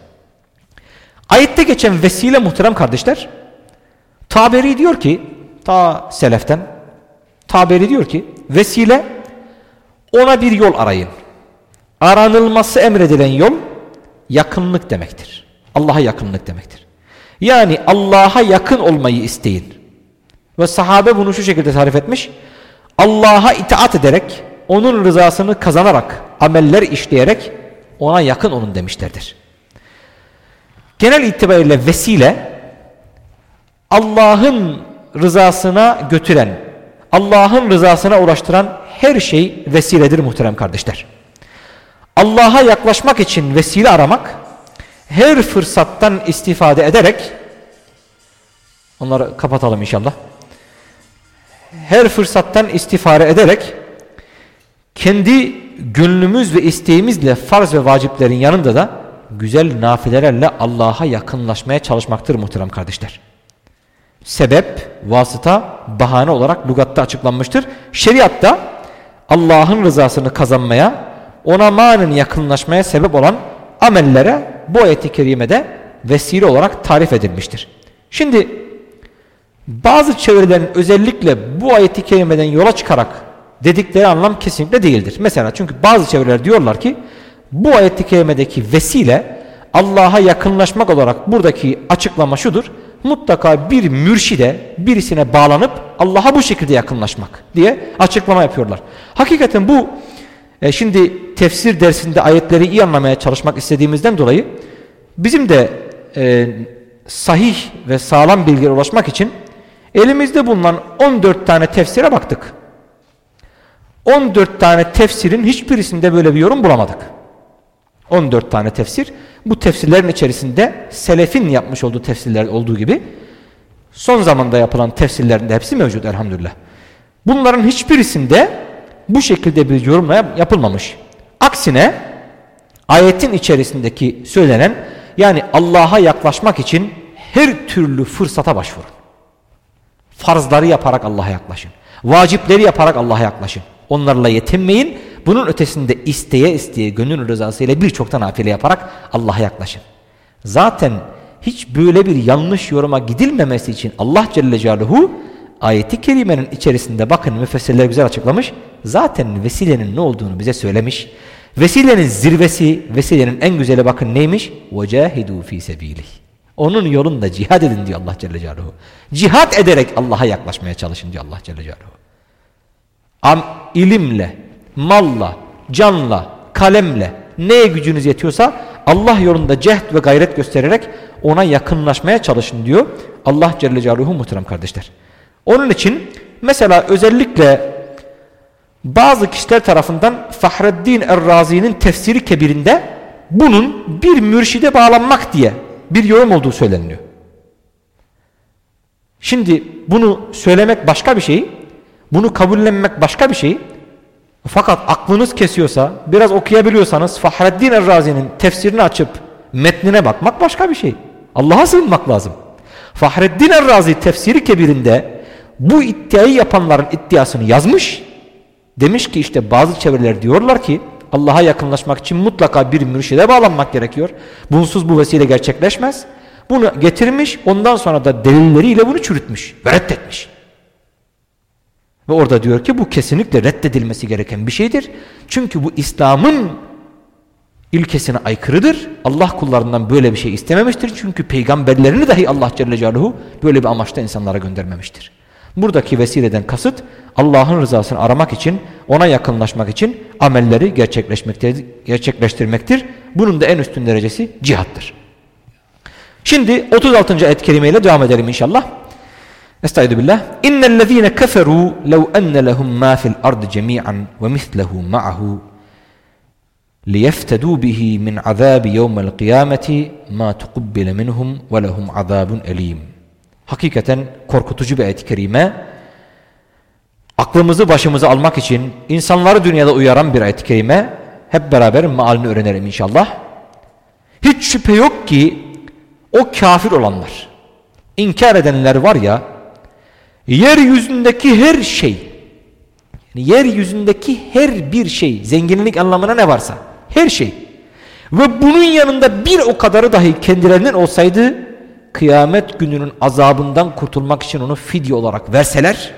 [SPEAKER 1] Ayette geçen vesile muhterem kardeşler Taberi diyor ki ta seleften Taberi diyor ki vesile ona bir yol arayın. Aranılması emredilen yol yakınlık demektir. Allah'a yakınlık demektir. Yani Allah'a yakın olmayı isteyin. Ve sahabe bunu şu şekilde tarif etmiş. Allah'a itaat ederek, onun rızasını kazanarak, ameller işleyerek ona yakın olun demişlerdir. Genel itibariyle vesile Allah'ın rızasına götüren, Allah'ın rızasına ulaştıran her şey vesiledir muhterem kardeşler. Allah'a yaklaşmak için vesile aramak, her fırsattan istifade ederek, onları kapatalım inşallah her fırsattan istifare ederek kendi gönlümüz ve isteğimizle farz ve vaciplerin yanında da güzel nafilelerle Allah'a yakınlaşmaya çalışmaktır muhterem kardeşler. Sebep, vasıta, bahane olarak lugatta açıklanmıştır. Şeriatta Allah'ın rızasını kazanmaya, ona manen yakınlaşmaya sebep olan amellere bu ayet-i kerimede vesile olarak tarif edilmiştir. Şimdi bazı çevrelerin özellikle bu ayeti kerimeden yola çıkarak dedikleri anlam kesinlikle değildir. Mesela çünkü bazı çevreler diyorlar ki bu ayeti kerimedeki vesile Allah'a yakınlaşmak olarak buradaki açıklama şudur. Mutlaka bir mürşide birisine bağlanıp Allah'a bu şekilde yakınlaşmak diye açıklama yapıyorlar. Hakikaten bu e, şimdi tefsir dersinde ayetleri iyi anlamaya çalışmak istediğimizden dolayı bizim de e, sahih ve sağlam bilgiye ulaşmak için Elimizde bulunan 14 tane tefsire baktık. 14 tane tefsirin hiçbirisinde böyle bir yorum bulamadık. 14 tane tefsir. Bu tefsirlerin içerisinde selefin yapmış olduğu tefsirler olduğu gibi son zamanda yapılan tefsirlerin de hepsi mevcut elhamdülillah. Bunların hiçbirisinde bu şekilde bir yorumla yapılmamış. Aksine ayetin içerisindeki söylenen yani Allah'a yaklaşmak için her türlü fırsata başvurun. Farzları yaparak Allah'a yaklaşın. Vacipleri yaparak Allah'a yaklaşın. Onlarla yetinmeyin. Bunun ötesinde isteye isteye gönül rızası ile birçok nafile yaparak Allah'a yaklaşın. Zaten hiç böyle bir yanlış yoruma gidilmemesi için Allah Celle Celaluhu ayeti kerimenin içerisinde bakın müfessirler güzel açıklamış. Zaten vesilenin ne olduğunu bize söylemiş. Vesilenin zirvesi, vesilenin en güzeli bakın neymiş? وَجَاهِدُوا ف۪ي سَب۪يلِهِ onun yolunda cihad edin diyor Allah Celle Celaluhu. Cihad ederek Allah'a yaklaşmaya çalışın diyor Allah Celle Celaluhu. Am, ilimle, malla, canla, kalemle neye gücünüz yetiyorsa Allah yolunda cehd ve gayret göstererek ona yakınlaşmaya çalışın diyor Allah Celle Celaluhu muhterem kardeşler. Onun için mesela özellikle bazı kişiler tarafından Fahreddin Er-Razi'nin tefsiri kebirinde bunun bir mürşide bağlanmak diye bir yorum olduğu söyleniyor. Şimdi bunu söylemek başka bir şey, bunu kabullenmek başka bir şey. Fakat aklınız kesiyorsa, biraz okuyabiliyorsanız Fahreddin Errazi'nin tefsirini açıp metnine bakmak başka bir şey. Allah'a sığınmak lazım. Fahreddin Errazi tefsiri kebirinde bu iddiayı yapanların iddiasını yazmış. Demiş ki işte bazı çevreler diyorlar ki Allah'a yakınlaşmak için mutlaka bir mürşide bağlanmak gerekiyor. Bunsuz bu vesile gerçekleşmez. Bunu getirmiş ondan sonra da delilleriyle bunu çürütmüş ve reddetmiş. Ve orada diyor ki bu kesinlikle reddedilmesi gereken bir şeydir. Çünkü bu İslam'ın ilkesine aykırıdır. Allah kullarından böyle bir şey istememiştir. Çünkü peygamberlerini dahi Allah Celle Celaluhu böyle bir amaçta insanlara göndermemiştir. Buradaki vesileden kasıt Allah'ın rızasını aramak için, ona yakınlaşmak için amelleri gerçekleşmektir, gerçekleştirmektir. Bunun da en üstün derecesi cihattır. Şimdi 36. ayet-i kerimeyle devam edelim inşallah. Estaizu billah. İnnellezîne keferû lev enne lehum mâ fil ardı cemî'an ve mislehu ma'ahu لِيَفْتَدُوا بِهِ مِنْ عَذَابِ يَوْمَ الْقِيَامَةِ مَا تُقُبِّلَ مِنْهُمْ وَلَهُمْ عَذَابٌ اَلِيمٌ Hakikaten korkutucu bir ayet-i kerime. Aklımızı başımıza almak için insanları dünyada uyaran bir ayet-i kerime. Hep beraber mealini öğrenelim inşallah. Hiç şüphe yok ki o kafir olanlar, inkar edenler var ya, yeryüzündeki her şey, yeryüzündeki her bir şey, zenginlik anlamına ne varsa, her şey ve bunun yanında bir o kadarı dahi kendilerinden olsaydı kıyamet gününün azabından kurtulmak için onu fidye olarak verseler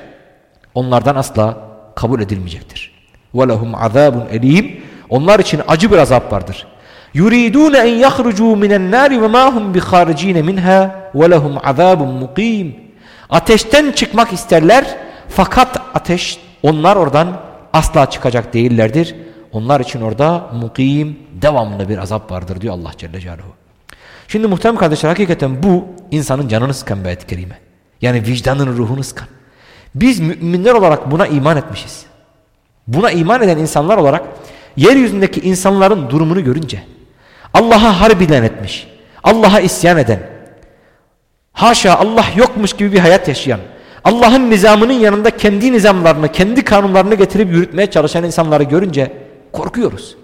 [SPEAKER 1] onlardan asla kabul edilmeyecektir. وَلَهُمْ عَذَابٌ اَلِيمٌ Onlar için acı bir azap vardır. يُرِيدُونَ اَنْ يَخْرُجُوا مِنَ النَّارِ وَمَا هُمْ بِخَارِج۪ينَ مِنْهَا وَلَهُمْ عَذَابٌ مُقِيمٌ Ateşten çıkmak isterler fakat ateş onlar oradan asla çıkacak değillerdir. Onlar için orada mukim devamlı bir azap vardır diyor Allah Celle Celaluhu. Şimdi muhterem kardeşler hakikaten bu insanın canını sıkan bir ayet-i kerime. Yani vicdanın ruhunu sıkan. Biz müminler olarak buna iman etmişiz. Buna iman eden insanlar olarak yeryüzündeki insanların durumunu görünce Allah'a harbiden etmiş, Allah'a isyan eden, haşa Allah yokmuş gibi bir hayat yaşayan, Allah'ın nizamının yanında kendi nizamlarını, kendi kanunlarını getirip yürütmeye çalışan insanları görünce korkuyoruz.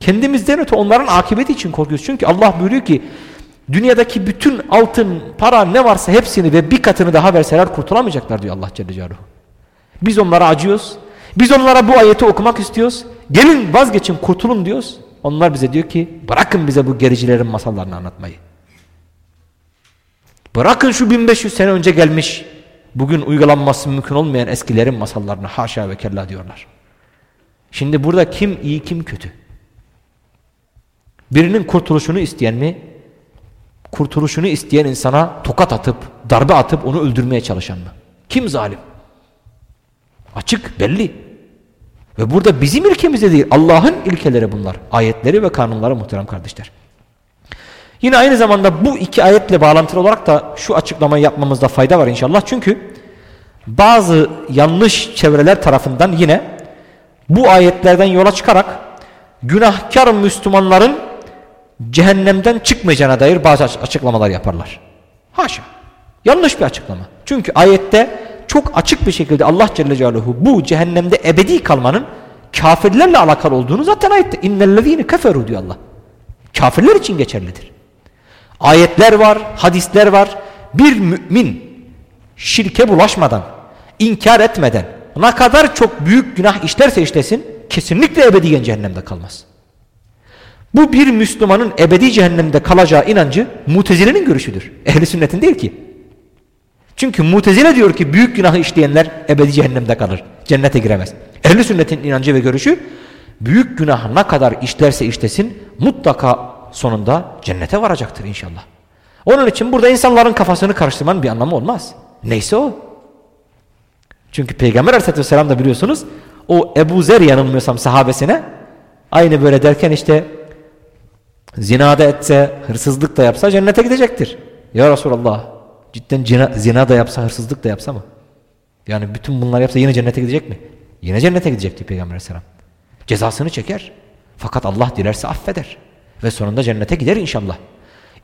[SPEAKER 1] Kendimizden öte onların akıbeti için korkuyoruz. Çünkü Allah buyuruyor ki dünyadaki bütün altın, para ne varsa hepsini ve bir katını daha verseler kurtulamayacaklar diyor Allah Celle Celaluhu. Biz onlara acıyoruz. Biz onlara bu ayeti okumak istiyoruz. Gelin vazgeçin kurtulun diyoruz. Onlar bize diyor ki bırakın bize bu gericilerin masallarını anlatmayı. Bırakın şu 1500 sene önce gelmiş bugün uygulanması mümkün olmayan eskilerin masallarını haşa ve kella diyorlar. Şimdi burada kim iyi kim kötü? Birinin kurtuluşunu isteyen mi? Kurtuluşunu isteyen insana tokat atıp, darbe atıp onu öldürmeye çalışan mı? Kim zalim? Açık, belli. Ve burada bizim ilkemizde değil, Allah'ın ilkeleri bunlar. Ayetleri ve kanunları muhterem kardeşler. Yine aynı zamanda bu iki ayetle bağlantılı olarak da şu açıklamayı yapmamızda fayda var inşallah. Çünkü bazı yanlış çevreler tarafından yine bu ayetlerden yola çıkarak günahkar Müslümanların cehennemden çıkmayacağına dair bazı açıklamalar yaparlar. Haşa. Yanlış bir açıklama. Çünkü ayette çok açık bir şekilde Allah Celle Celaluhu bu cehennemde ebedi kalmanın kafirlerle alakalı olduğunu zaten ayette innellezine keferu diyor Allah. Kafirler için geçerlidir. Ayetler var, hadisler var. Bir mümin şirke bulaşmadan, inkar etmeden ne kadar çok büyük günah işlerse işlesin kesinlikle ebediyen cehennemde kalmaz. Bu bir Müslümanın ebedi cehennemde kalacağı inancı mutezilenin görüşüdür. Ehli sünnetin değil ki. Çünkü mutezile diyor ki büyük günahı işleyenler ebedi cehennemde kalır. Cennete giremez. Ehli sünnetin inancı ve görüşü büyük günah ne kadar işlerse işlesin mutlaka sonunda cennete varacaktır inşallah. Onun için burada insanların kafasını karıştırmanın bir anlamı olmaz. Neyse o. Çünkü Peygamber Aleyhisselatü Vesselam da biliyorsunuz o Ebu Zer yanılmıyorsam sahabesine aynı böyle derken işte zina da etse hırsızlık da yapsa cennete gidecektir. Ya Resulallah cidden zina, zina da yapsa hırsızlık da yapsa mı? Yani bütün bunlar yapsa yine cennete gidecek mi? Yine cennete gidecek diyor Peygamber Aleyhisselam. Cezasını çeker. Fakat Allah dilerse affeder. Ve sonunda cennete gider inşallah.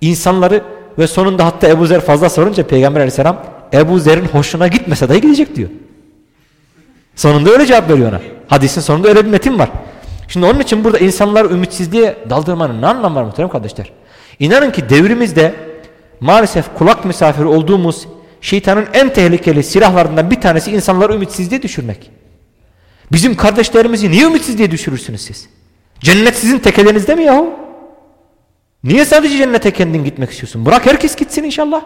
[SPEAKER 1] İnsanları ve sonunda hatta Ebu Zer fazla sorunca Peygamber Aleyhisselam Ebu Zer'in hoşuna gitmese dahi gidecek diyor. Sonunda öyle cevap veriyor ona. Hadisin sonunda öyle bir metin var. Şimdi onun için burada insanları ümitsizliğe daldırmanın ne anlamı var muhterem kardeşler? İnanın ki devrimizde maalesef kulak misafiri olduğumuz şeytanın en tehlikeli silahlarından bir tanesi insanları ümitsizliğe düşürmek. Bizim kardeşlerimizi niye ümitsizliğe düşürürsünüz siz? Cennet sizin tekelerinizde mi yahu? Niye sadece cennete kendin gitmek istiyorsun? Bırak herkes gitsin inşallah.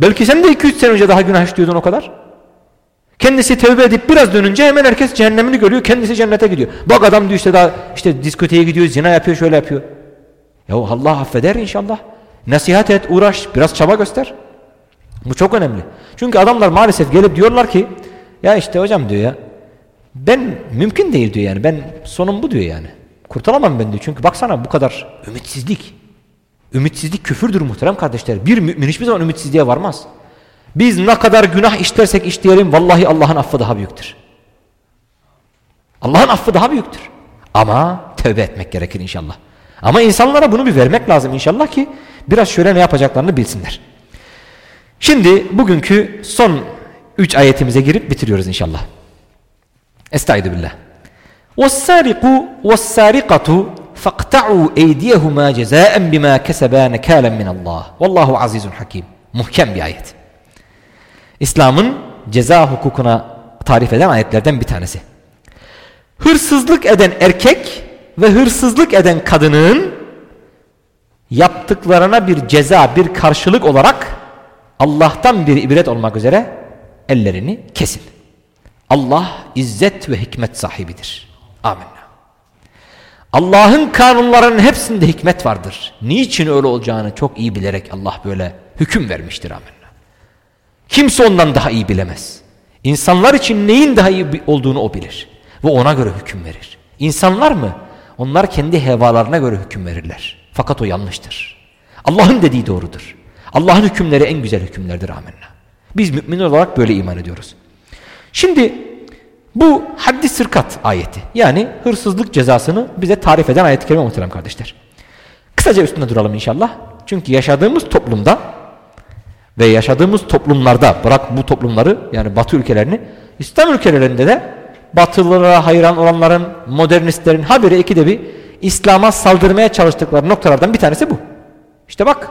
[SPEAKER 1] Belki sen de 2-3 sene önce daha günah işliyordun o kadar. Kendisi tevbe edip biraz dönünce hemen herkes cehennemini görüyor. Kendisi cennete gidiyor. Bak adam diyor işte daha işte diskoteye gidiyor, zina yapıyor, şöyle yapıyor. Ya Allah affeder inşallah. Nasihat et, uğraş, biraz çaba göster. Bu çok önemli. Çünkü adamlar maalesef gelip diyorlar ki ya işte hocam diyor ya ben mümkün değil diyor yani. Ben sonum bu diyor yani. Kurtulamam ben diyor. Çünkü baksana bu kadar ümitsizlik. Ümitsizlik küfürdür muhterem kardeşler. Bir mümin hiçbir zaman ümitsizliğe varmaz. Biz ne kadar günah işlersek işleyelim vallahi Allah'ın affı daha büyüktür. Allah'ın affı daha büyüktür. Ama tövbe etmek gerekir inşallah. Ama insanlara bunu bir vermek lazım inşallah ki biraz şöyle ne yapacaklarını bilsinler. Şimdi bugünkü son üç ayetimize girip bitiriyoruz inşallah. Estaizu billah. وَالسَّارِقُ وَالسَّارِقَةُ فَاقْتَعُوا اَيْدِيَهُمَا جَزَاءً بِمَا كَسَبَا نَكَالًا مِنَ اللّٰهِ وَاللّٰهُ عَزِيزٌ hakim. Muhkem bir ayet. İslam'ın ceza hukukuna tarif eden ayetlerden bir tanesi. Hırsızlık eden erkek ve hırsızlık eden kadının yaptıklarına bir ceza, bir karşılık olarak Allah'tan bir ibret olmak üzere ellerini kesin. Allah izzet ve hikmet sahibidir. Amin. Allah'ın kanunlarının hepsinde hikmet vardır. Niçin öyle olacağını çok iyi bilerek Allah böyle hüküm vermiştir. Amin. Kimse ondan daha iyi bilemez. İnsanlar için neyin daha iyi olduğunu o bilir. Ve ona göre hüküm verir. İnsanlar mı? Onlar kendi hevalarına göre hüküm verirler. Fakat o yanlıştır. Allah'ın dediği doğrudur. Allah'ın hükümleri en güzel hükümlerdir. Amenna. Biz mümin olarak böyle iman ediyoruz. Şimdi bu haddi sırkat ayeti. Yani hırsızlık cezasını bize tarif eden ayet-i kerime kardeşler. Kısaca üstünde duralım inşallah. Çünkü yaşadığımız toplumda ve yaşadığımız toplumlarda bırak bu toplumları yani batı ülkelerini İslam ülkelerinde de batılılara hayran olanların modernistlerin habire ikide bir İslam'a saldırmaya çalıştıkları noktalardan bir tanesi bu. İşte bak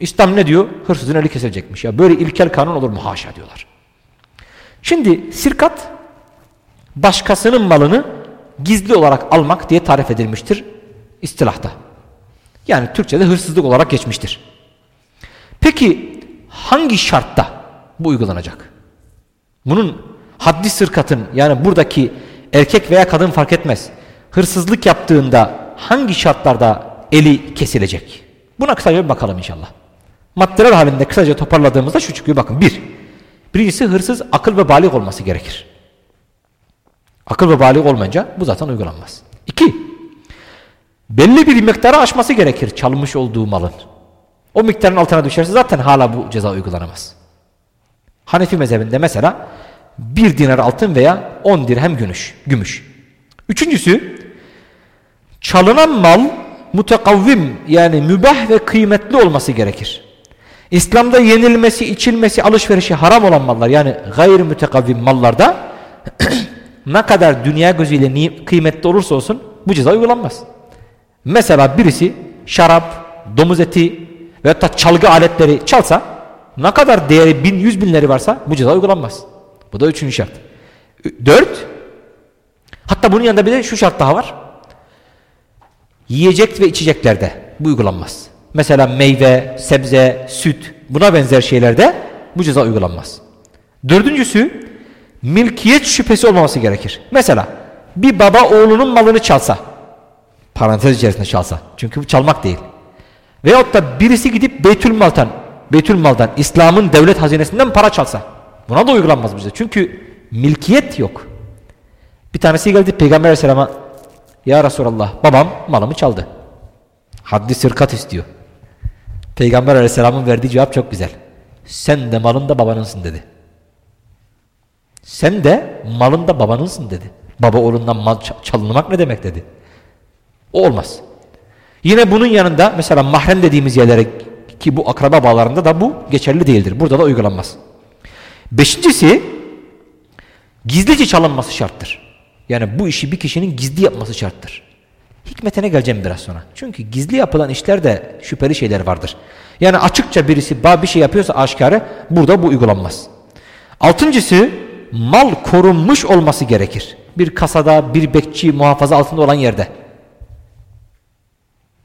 [SPEAKER 1] İslam ne diyor? Hırsızın eli kesilecekmiş. Ya böyle ilkel kanun olur mu? Haşa diyorlar. Şimdi sirkat başkasının malını gizli olarak almak diye tarif edilmiştir istilahta. Yani Türkçe'de hırsızlık olarak geçmiştir. Peki hangi şartta bu uygulanacak? Bunun haddi sırkatın yani buradaki erkek veya kadın fark etmez. Hırsızlık yaptığında hangi şartlarda eli kesilecek? Buna kısaca bir bakalım inşallah. Maddeler halinde kısaca toparladığımızda şu çıkıyor bakın. Bir, birincisi hırsız akıl ve balik olması gerekir. Akıl ve balik olmayınca bu zaten uygulanmaz. İki, belli bir miktarı aşması gerekir çalınmış olduğu malın. O miktarın altına düşerse zaten hala bu ceza uygulanamaz. Hanefi mezhebinde mesela bir dinar altın veya on dirhem gümüş. gümüş. Üçüncüsü çalınan mal mutekavvim yani mübah ve kıymetli olması gerekir. İslam'da yenilmesi, içilmesi, alışverişi haram olan mallar yani gayr mütekavvim mallarda ne kadar dünya gözüyle kıymetli olursa olsun bu ceza uygulanmaz. Mesela birisi şarap, domuz eti veyahut da çalgı aletleri çalsa ne kadar değeri bin, yüz binleri varsa bu ceza uygulanmaz. Bu da üçüncü şart. Dört, hatta bunun yanında bir de şu şart daha var. Yiyecek ve içeceklerde bu uygulanmaz. Mesela meyve, sebze, süt buna benzer şeylerde bu ceza uygulanmaz. Dördüncüsü milkiyet şüphesi olmaması gerekir. Mesela bir baba oğlunun malını çalsa parantez içerisinde çalsa çünkü bu çalmak değil. Veyahut da birisi gidip Beytülmal'dan Beytülmal'dan İslam'ın devlet hazinesinden para çalsa buna da uygulanmaz bize. Çünkü milkiyet yok. Bir tanesi geldi Peygamber Aleyhisselam'a Ya Resulallah babam malımı çaldı. Haddi sırkat istiyor. Peygamber Aleyhisselam'ın verdiği cevap çok güzel. Sen de malın da babanınsın dedi. Sen de malın da babanınsın dedi. Baba oğlundan mal çalınmak ne demek dedi. O olmaz. Yine bunun yanında mesela mahrem dediğimiz yerlere ki bu akraba bağlarında da bu geçerli değildir. Burada da uygulanmaz. Beşincisi gizlice çalınması şarttır. Yani bu işi bir kişinin gizli yapması şarttır. Hikmetine geleceğim biraz sonra. Çünkü gizli yapılan işlerde şüpheli şeyler vardır. Yani açıkça birisi bir şey yapıyorsa aşikare burada bu uygulanmaz. Altıncısı mal korunmuş olması gerekir. Bir kasada bir bekçi muhafaza altında olan yerde.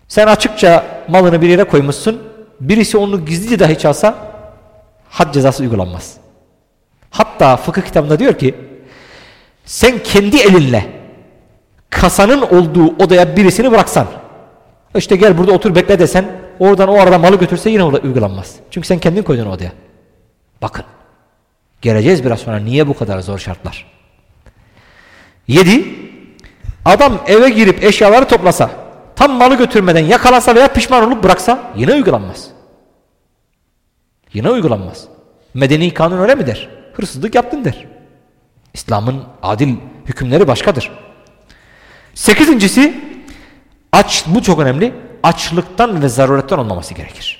[SPEAKER 1] Sen açıkça malını bir yere koymuşsun. Birisi onu gizlice dahi çalsa had cezası uygulanmaz. Hatta fıkıh kitabında diyor ki sen kendi elinle kasanın olduğu odaya birisini bıraksan işte gel burada otur bekle desen oradan o arada malı götürse yine uygulanmaz. Çünkü sen kendin koydun odaya. Bakın. Geleceğiz biraz sonra niye bu kadar zor şartlar. 7. Adam eve girip eşyaları toplasa tam malı götürmeden yakalasa veya pişman olup bıraksa yine uygulanmaz. Yine uygulanmaz. Medeni kanun öyle mi der? Hırsızlık yaptın der. İslam'ın adil hükümleri başkadır. Sekizincisi aç, bu çok önemli. Açlıktan ve zaruretten olmaması gerekir.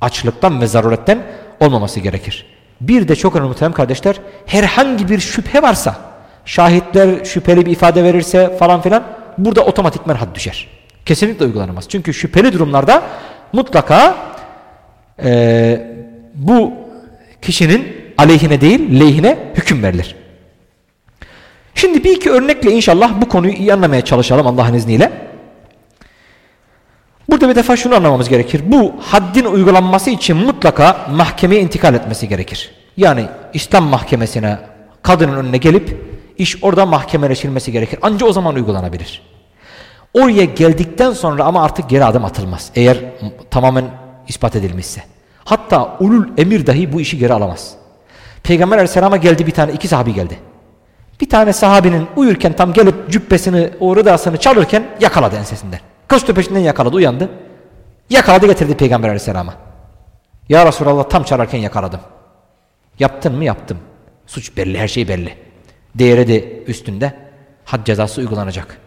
[SPEAKER 1] Açlıktan ve zaruretten olmaması gerekir. Bir de çok önemli muhterem kardeşler herhangi bir şüphe varsa şahitler şüpheli bir ifade verirse falan filan burada otomatikmen had düşer. Kesinlikle uygulanamaz. Çünkü şüpheli durumlarda mutlaka e, bu kişinin aleyhine değil lehine hüküm verilir. Şimdi bir iki örnekle inşallah bu konuyu iyi anlamaya çalışalım Allah'ın izniyle. Burada bir defa şunu anlamamız gerekir. Bu haddin uygulanması için mutlaka mahkemeye intikal etmesi gerekir. Yani İslam mahkemesine kadının önüne gelip iş orada mahkemeleşilmesi gerekir. Ancak o zaman uygulanabilir. Oraya geldikten sonra ama artık geri adım atılmaz. Eğer tamamen ispat edilmişse. Hatta ulul emir dahi bu işi geri alamaz. Peygamber aleyhisselama geldi bir tane iki sahabi geldi. Bir tane sahabinin uyurken tam gelip cübbesini o rıdasını çalırken yakaladı ensesinden. Koştu peşinden yakaladı uyandı. Yakaladı getirdi Peygamber aleyhisselama. Ya Resulallah tam çalarken yakaladım. Yaptın mı yaptım. Suç belli her şey belli. Değeri de üstünde. Had cezası uygulanacak.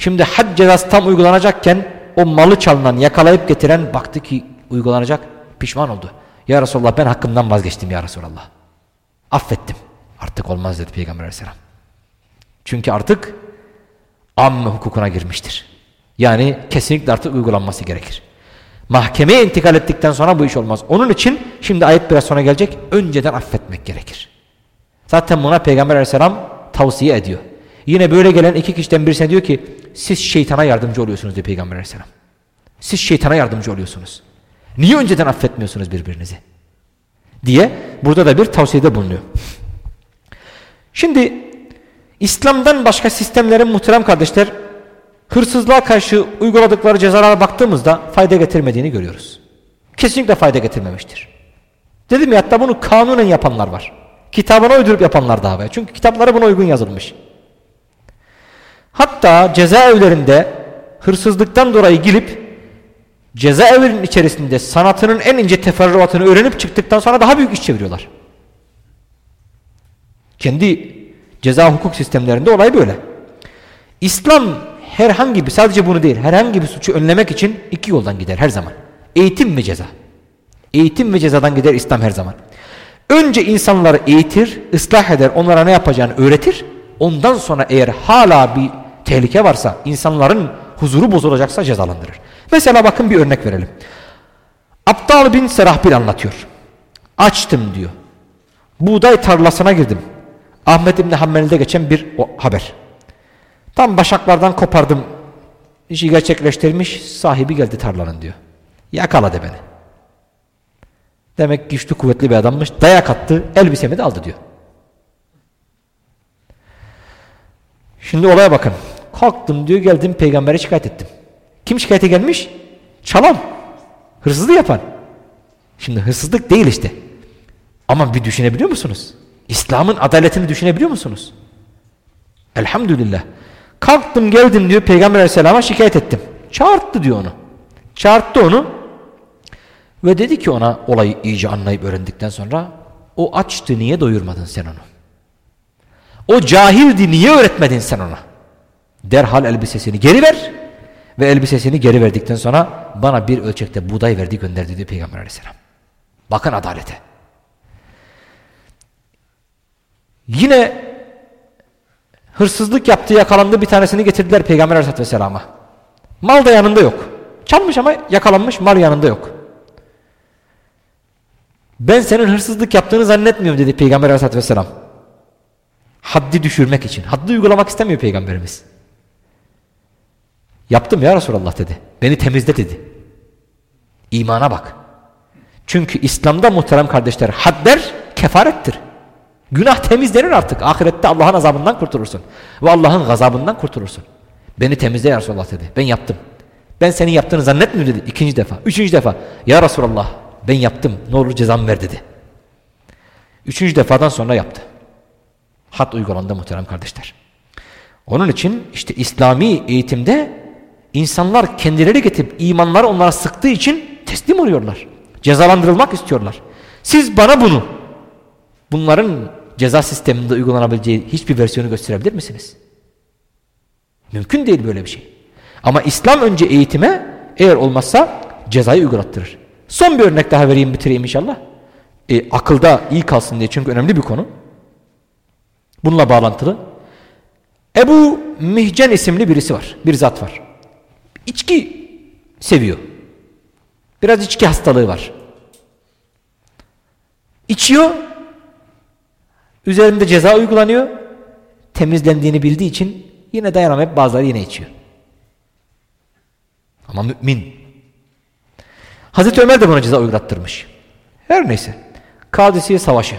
[SPEAKER 1] Şimdi had cezası tam uygulanacakken o malı çalınan yakalayıp getiren baktı ki uygulanacak pişman oldu. Ya Resulallah ben hakkımdan vazgeçtim ya Resulallah. Affettim. Artık olmaz dedi Peygamber aleyhisselam. Çünkü artık amme hukukuna girmiştir. Yani kesinlikle artık uygulanması gerekir. Mahkemeye intikal ettikten sonra bu iş olmaz. Onun için şimdi ayet biraz sonra gelecek. Önceden affetmek gerekir. Zaten buna Peygamber aleyhisselam tavsiye ediyor. Yine böyle gelen iki kişiden birisine diyor ki siz şeytana yardımcı oluyorsunuz diyor Peygamber aleyhisselam. Siz şeytana yardımcı oluyorsunuz. Niye önceden affetmiyorsunuz birbirinizi? Diye burada da bir tavsiyede bulunuyor. Şimdi İslam'dan başka sistemlerin muhterem kardeşler hırsızlığa karşı uyguladıkları cezalara baktığımızda fayda getirmediğini görüyoruz. Kesinlikle fayda getirmemiştir. Dedim ya hatta bunu kanunen yapanlar var. Kitabına uydurup yapanlar daha var. Çünkü kitapları buna uygun yazılmış. Hatta cezaevlerinde hırsızlıktan dolayı gelip cezaevinin içerisinde sanatının en ince teferruatını öğrenip çıktıktan sonra daha büyük iş çeviriyorlar. Kendi ceza hukuk sistemlerinde olay böyle. İslam herhangi bir sadece bunu değil herhangi bir suçu önlemek için iki yoldan gider her zaman. Eğitim ve ceza. Eğitim ve cezadan gider İslam her zaman. Önce insanları eğitir, ıslah eder, onlara ne yapacağını öğretir. Ondan sonra eğer hala bir tehlike varsa, insanların huzuru bozulacaksa cezalandırır. Mesela bakın bir örnek verelim. Abdal bin Serahbil anlatıyor. Açtım diyor. Buğday tarlasına girdim. Ahmet İbni Hanbeli'de geçen bir o haber. Tam başaklardan kopardım. İşi gerçekleştirmiş. Sahibi geldi tarlanın diyor. Yakaladı beni. Demek güçlü kuvvetli bir adammış. Dayak attı. Elbisemi de aldı diyor. Şimdi olaya bakın. Kalktım diyor geldim peygambere şikayet ettim. Kim şikayete gelmiş? Çalan. Hırsızlık yapan. Şimdi hırsızlık değil işte. Ama bir düşünebiliyor musunuz? İslam'ın adaletini düşünebiliyor musunuz? Elhamdülillah. Kalktım geldim diyor Peygamber aleyhisselama şikayet ettim. Çağırttı diyor onu. Çağırttı onu. Ve dedi ki ona olayı iyice anlayıp öğrendikten sonra o açtı niye doyurmadın sen onu? O cahildi niye öğretmedin sen ona? Derhal elbisesini geri ver ve elbisesini geri verdikten sonra bana bir ölçekte buğday verdi gönderdi diyor Peygamber aleyhisselam. Bakın adalete. Yine hırsızlık yaptı yakalandı bir tanesini getirdiler Peygamber aleyhisselatü vesselama. Mal da yanında yok. Çalmış ama yakalanmış mal yanında yok. Ben senin hırsızlık yaptığını zannetmiyorum dedi Peygamber aleyhisselatü vesselam. Haddi düşürmek için. Haddi uygulamak istemiyor Peygamberimiz. Yaptım ya Resulallah dedi. Beni temizle dedi. İmana bak. Çünkü İslam'da muhterem kardeşler hadder kefarettir. Günah temizlenir artık. Ahirette Allah'ın azabından kurtulursun. Ve Allah'ın gazabından kurtulursun. Beni temizle ya Resulullah dedi. Ben yaptım. Ben senin yaptığını zannetmiyorum dedi. İkinci defa. Üçüncü defa. Ya Resulallah ben yaptım. Ne olur cezamı ver dedi. Üçüncü defadan sonra yaptı. Hat uygulandı muhterem kardeşler. Onun için işte İslami eğitimde insanlar kendileri getirip imanları onlara sıktığı için teslim oluyorlar. Cezalandırılmak istiyorlar. Siz bana bunu bunların ceza sisteminde uygulanabileceği hiçbir versiyonu gösterebilir misiniz? Mümkün değil böyle bir şey. Ama İslam önce eğitime eğer olmazsa cezayı uygulattırır. Son bir örnek daha vereyim bitireyim inşallah. E, akılda iyi kalsın diye çünkü önemli bir konu. Bununla bağlantılı. Ebu Mihcen isimli birisi var. Bir zat var. İçki seviyor. Biraz içki hastalığı var. İçiyor. Üzerinde ceza uygulanıyor. Temizlendiğini bildiği için yine dayanamayıp bazıları yine içiyor. Ama mümin. Hazreti Ömer de buna ceza uygulattırmış. Her neyse. Kadisiye Savaşı.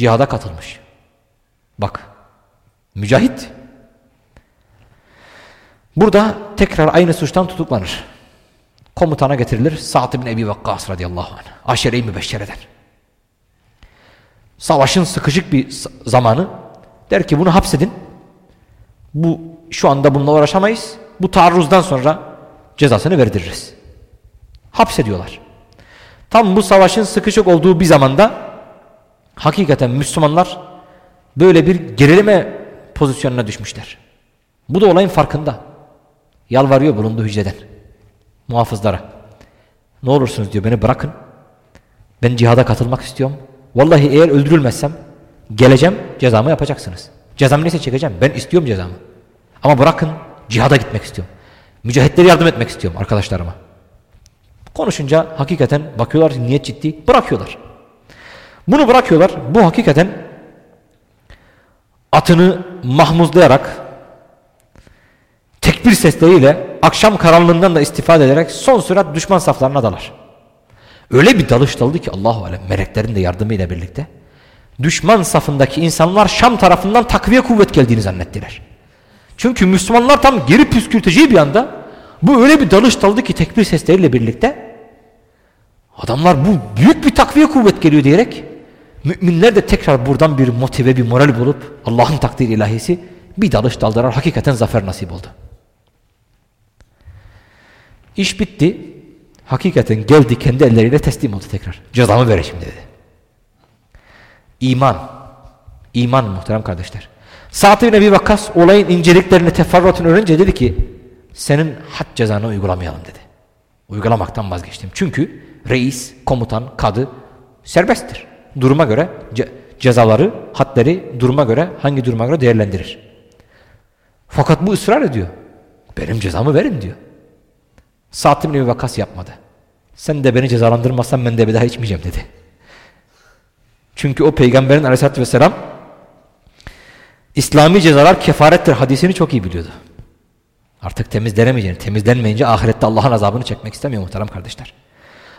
[SPEAKER 1] Cihada katılmış. Bak. Mücahit. Burada tekrar aynı suçtan tutuklanır. Komutana getirilir. Sa'd bin Ebi Vakkas radıyallahu anh. Aşere-i mübeşşereden. Savaşın sıkışık bir zamanı der ki bunu hapsedin. Bu şu anda bununla uğraşamayız. Bu taarruzdan sonra cezasını verdiririz. Hapsediyorlar. Tam bu savaşın sıkışık olduğu bir zamanda hakikaten Müslümanlar böyle bir gerileme pozisyonuna düşmüşler. Bu da olayın farkında. Yalvarıyor bulunduğu hücreden. Muhafızlara. Ne olursunuz diyor beni bırakın. Ben cihada katılmak istiyorum. Vallahi eğer öldürülmezsem geleceğim cezamı yapacaksınız. Cezamı neyse çekeceğim. Ben istiyorum cezamı. Ama bırakın cihada gitmek istiyorum. Mücahitleri yardım etmek istiyorum arkadaşlarıma. Konuşunca hakikaten bakıyorlar niyet ciddi bırakıyorlar. Bunu bırakıyorlar. Bu hakikaten atını mahmuzlayarak tekbir sesleriyle akşam karanlığından da istifade ederek son sürat düşman saflarına dalar. Öyle bir dalış daldı ki Allahu alem meleklerin de yardımıyla birlikte düşman safındaki insanlar Şam tarafından takviye kuvvet geldiğini zannettiler. Çünkü Müslümanlar tam geri püskürteceği bir anda bu öyle bir dalış daldı ki tekbir sesleriyle birlikte adamlar bu büyük bir takviye kuvvet geliyor diyerek müminler de tekrar buradan bir motive bir moral bulup Allah'ın takdir ilahisi bir dalış daldılar hakikaten zafer nasip oldu. İş bitti. Hakikaten geldi kendi elleriyle teslim oldu tekrar. Cezamı vereceğim dedi. İman. İman muhterem kardeşler. Sa'd bin Ebi Vakkas olayın inceliklerini teferruatını öğrenince dedi ki senin had cezanı uygulamayalım dedi. Uygulamaktan vazgeçtim. Çünkü reis, komutan, kadı serbesttir. Duruma göre ce cezaları, hadleri duruma göre hangi duruma göre değerlendirir. Fakat bu ısrar ediyor. Benim cezamı verin diyor. Sa'd bin Ebi Vakkas yapmadı. Sen de beni cezalandırmazsan ben de bir daha içmeyeceğim dedi. Çünkü o peygamberin aleyhissalatü vesselam İslami cezalar kefarettir hadisini çok iyi biliyordu. Artık temizlenemeyeceğini, temizlenmeyince ahirette Allah'ın azabını çekmek istemiyor muhterem kardeşler.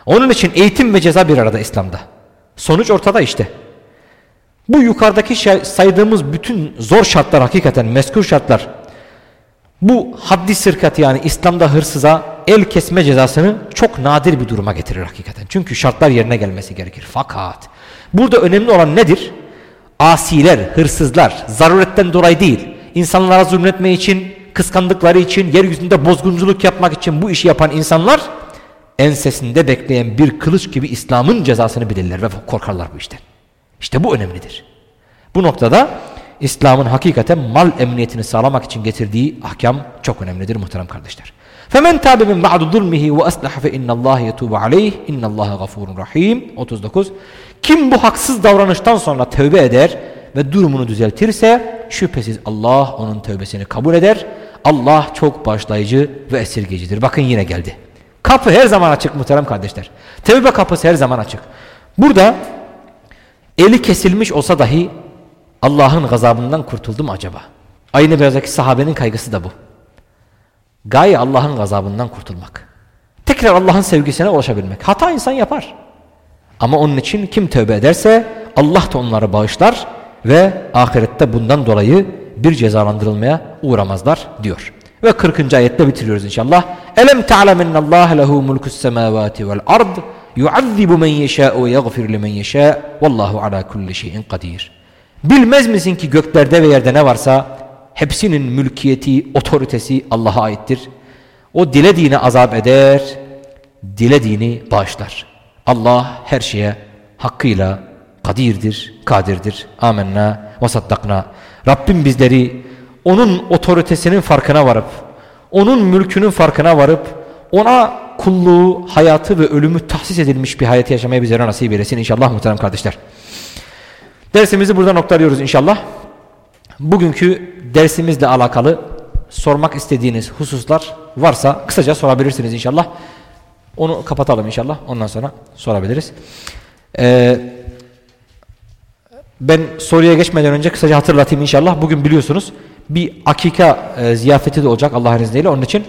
[SPEAKER 1] Onun için eğitim ve ceza bir arada İslam'da. Sonuç ortada işte. Bu yukarıdaki şey, saydığımız bütün zor şartlar hakikaten meskul şartlar. Bu haddi sırkat yani İslam'da hırsıza el kesme cezasını çok nadir bir duruma getirir hakikaten. Çünkü şartlar yerine gelmesi gerekir. Fakat burada önemli olan nedir? asiler, hırsızlar, zaruretten dolayı değil, insanlara zulmetme için, kıskandıkları için, yeryüzünde bozgunculuk yapmak için bu işi yapan insanlar ensesinde bekleyen bir kılıç gibi İslam'ın cezasını bilirler ve korkarlar bu işten. İşte bu önemlidir. Bu noktada İslam'ın hakikaten mal emniyetini sağlamak için getirdiği ahkam çok önemlidir muhterem kardeşler. فَمَنْ تَابَ مِنْ بَعْدُ ظُلْمِهِ وَأَصْلَحَ فَاِنَّ اللّٰهِ يَتُوبُ عَلَيْهِ اِنَّ اللّٰهَ غَفُورٌ rahim 39 Kim bu haksız davranıştan sonra tövbe eder ve durumunu düzeltirse şüphesiz Allah onun tövbesini kabul eder. Allah çok başlayıcı ve esirgecidir. Bakın yine geldi. Kapı her zaman açık muhterem kardeşler. Tövbe kapısı her zaman açık. Burada eli kesilmiş olsa dahi Allah'ın gazabından kurtuldum acaba? Aynı birazaki sahabenin kaygısı da bu. Gaye Allah'ın gazabından kurtulmak. Tekrar Allah'ın sevgisine ulaşabilmek. Hata insan yapar. Ama onun için kim tövbe ederse Allah da onları bağışlar ve ahirette bundan dolayı bir cezalandırılmaya uğramazlar diyor. Ve 40. ayette bitiriyoruz inşallah. Elem ta'lemennallaha lehu mulkus semavati vel ard yuazzibu men yeşâ'u ve yaghfir limen yeşâ' vallahu ala kulli şeyin kadir. Bilmez misin ki göklerde ve yerde ne varsa hepsinin mülkiyeti, otoritesi Allah'a aittir. O dilediğini azap eder, dilediğini bağışlar. Allah her şeye hakkıyla kadirdir, kadirdir. Amenna ve saddakna. Rabbim bizleri onun otoritesinin farkına varıp, onun mülkünün farkına varıp, ona kulluğu, hayatı ve ölümü tahsis edilmiş bir hayatı yaşamaya bizlere nasip eylesin inşallah muhterem kardeşler. Dersimizi burada noktalıyoruz inşallah. Bugünkü dersimizle alakalı sormak istediğiniz hususlar varsa kısaca sorabilirsiniz inşallah. Onu kapatalım inşallah. Ondan sonra sorabiliriz. Ee, ben soruya geçmeden önce kısaca hatırlatayım inşallah. Bugün biliyorsunuz bir akika e, ziyafeti de olacak Allah'ın izniyle. Onun için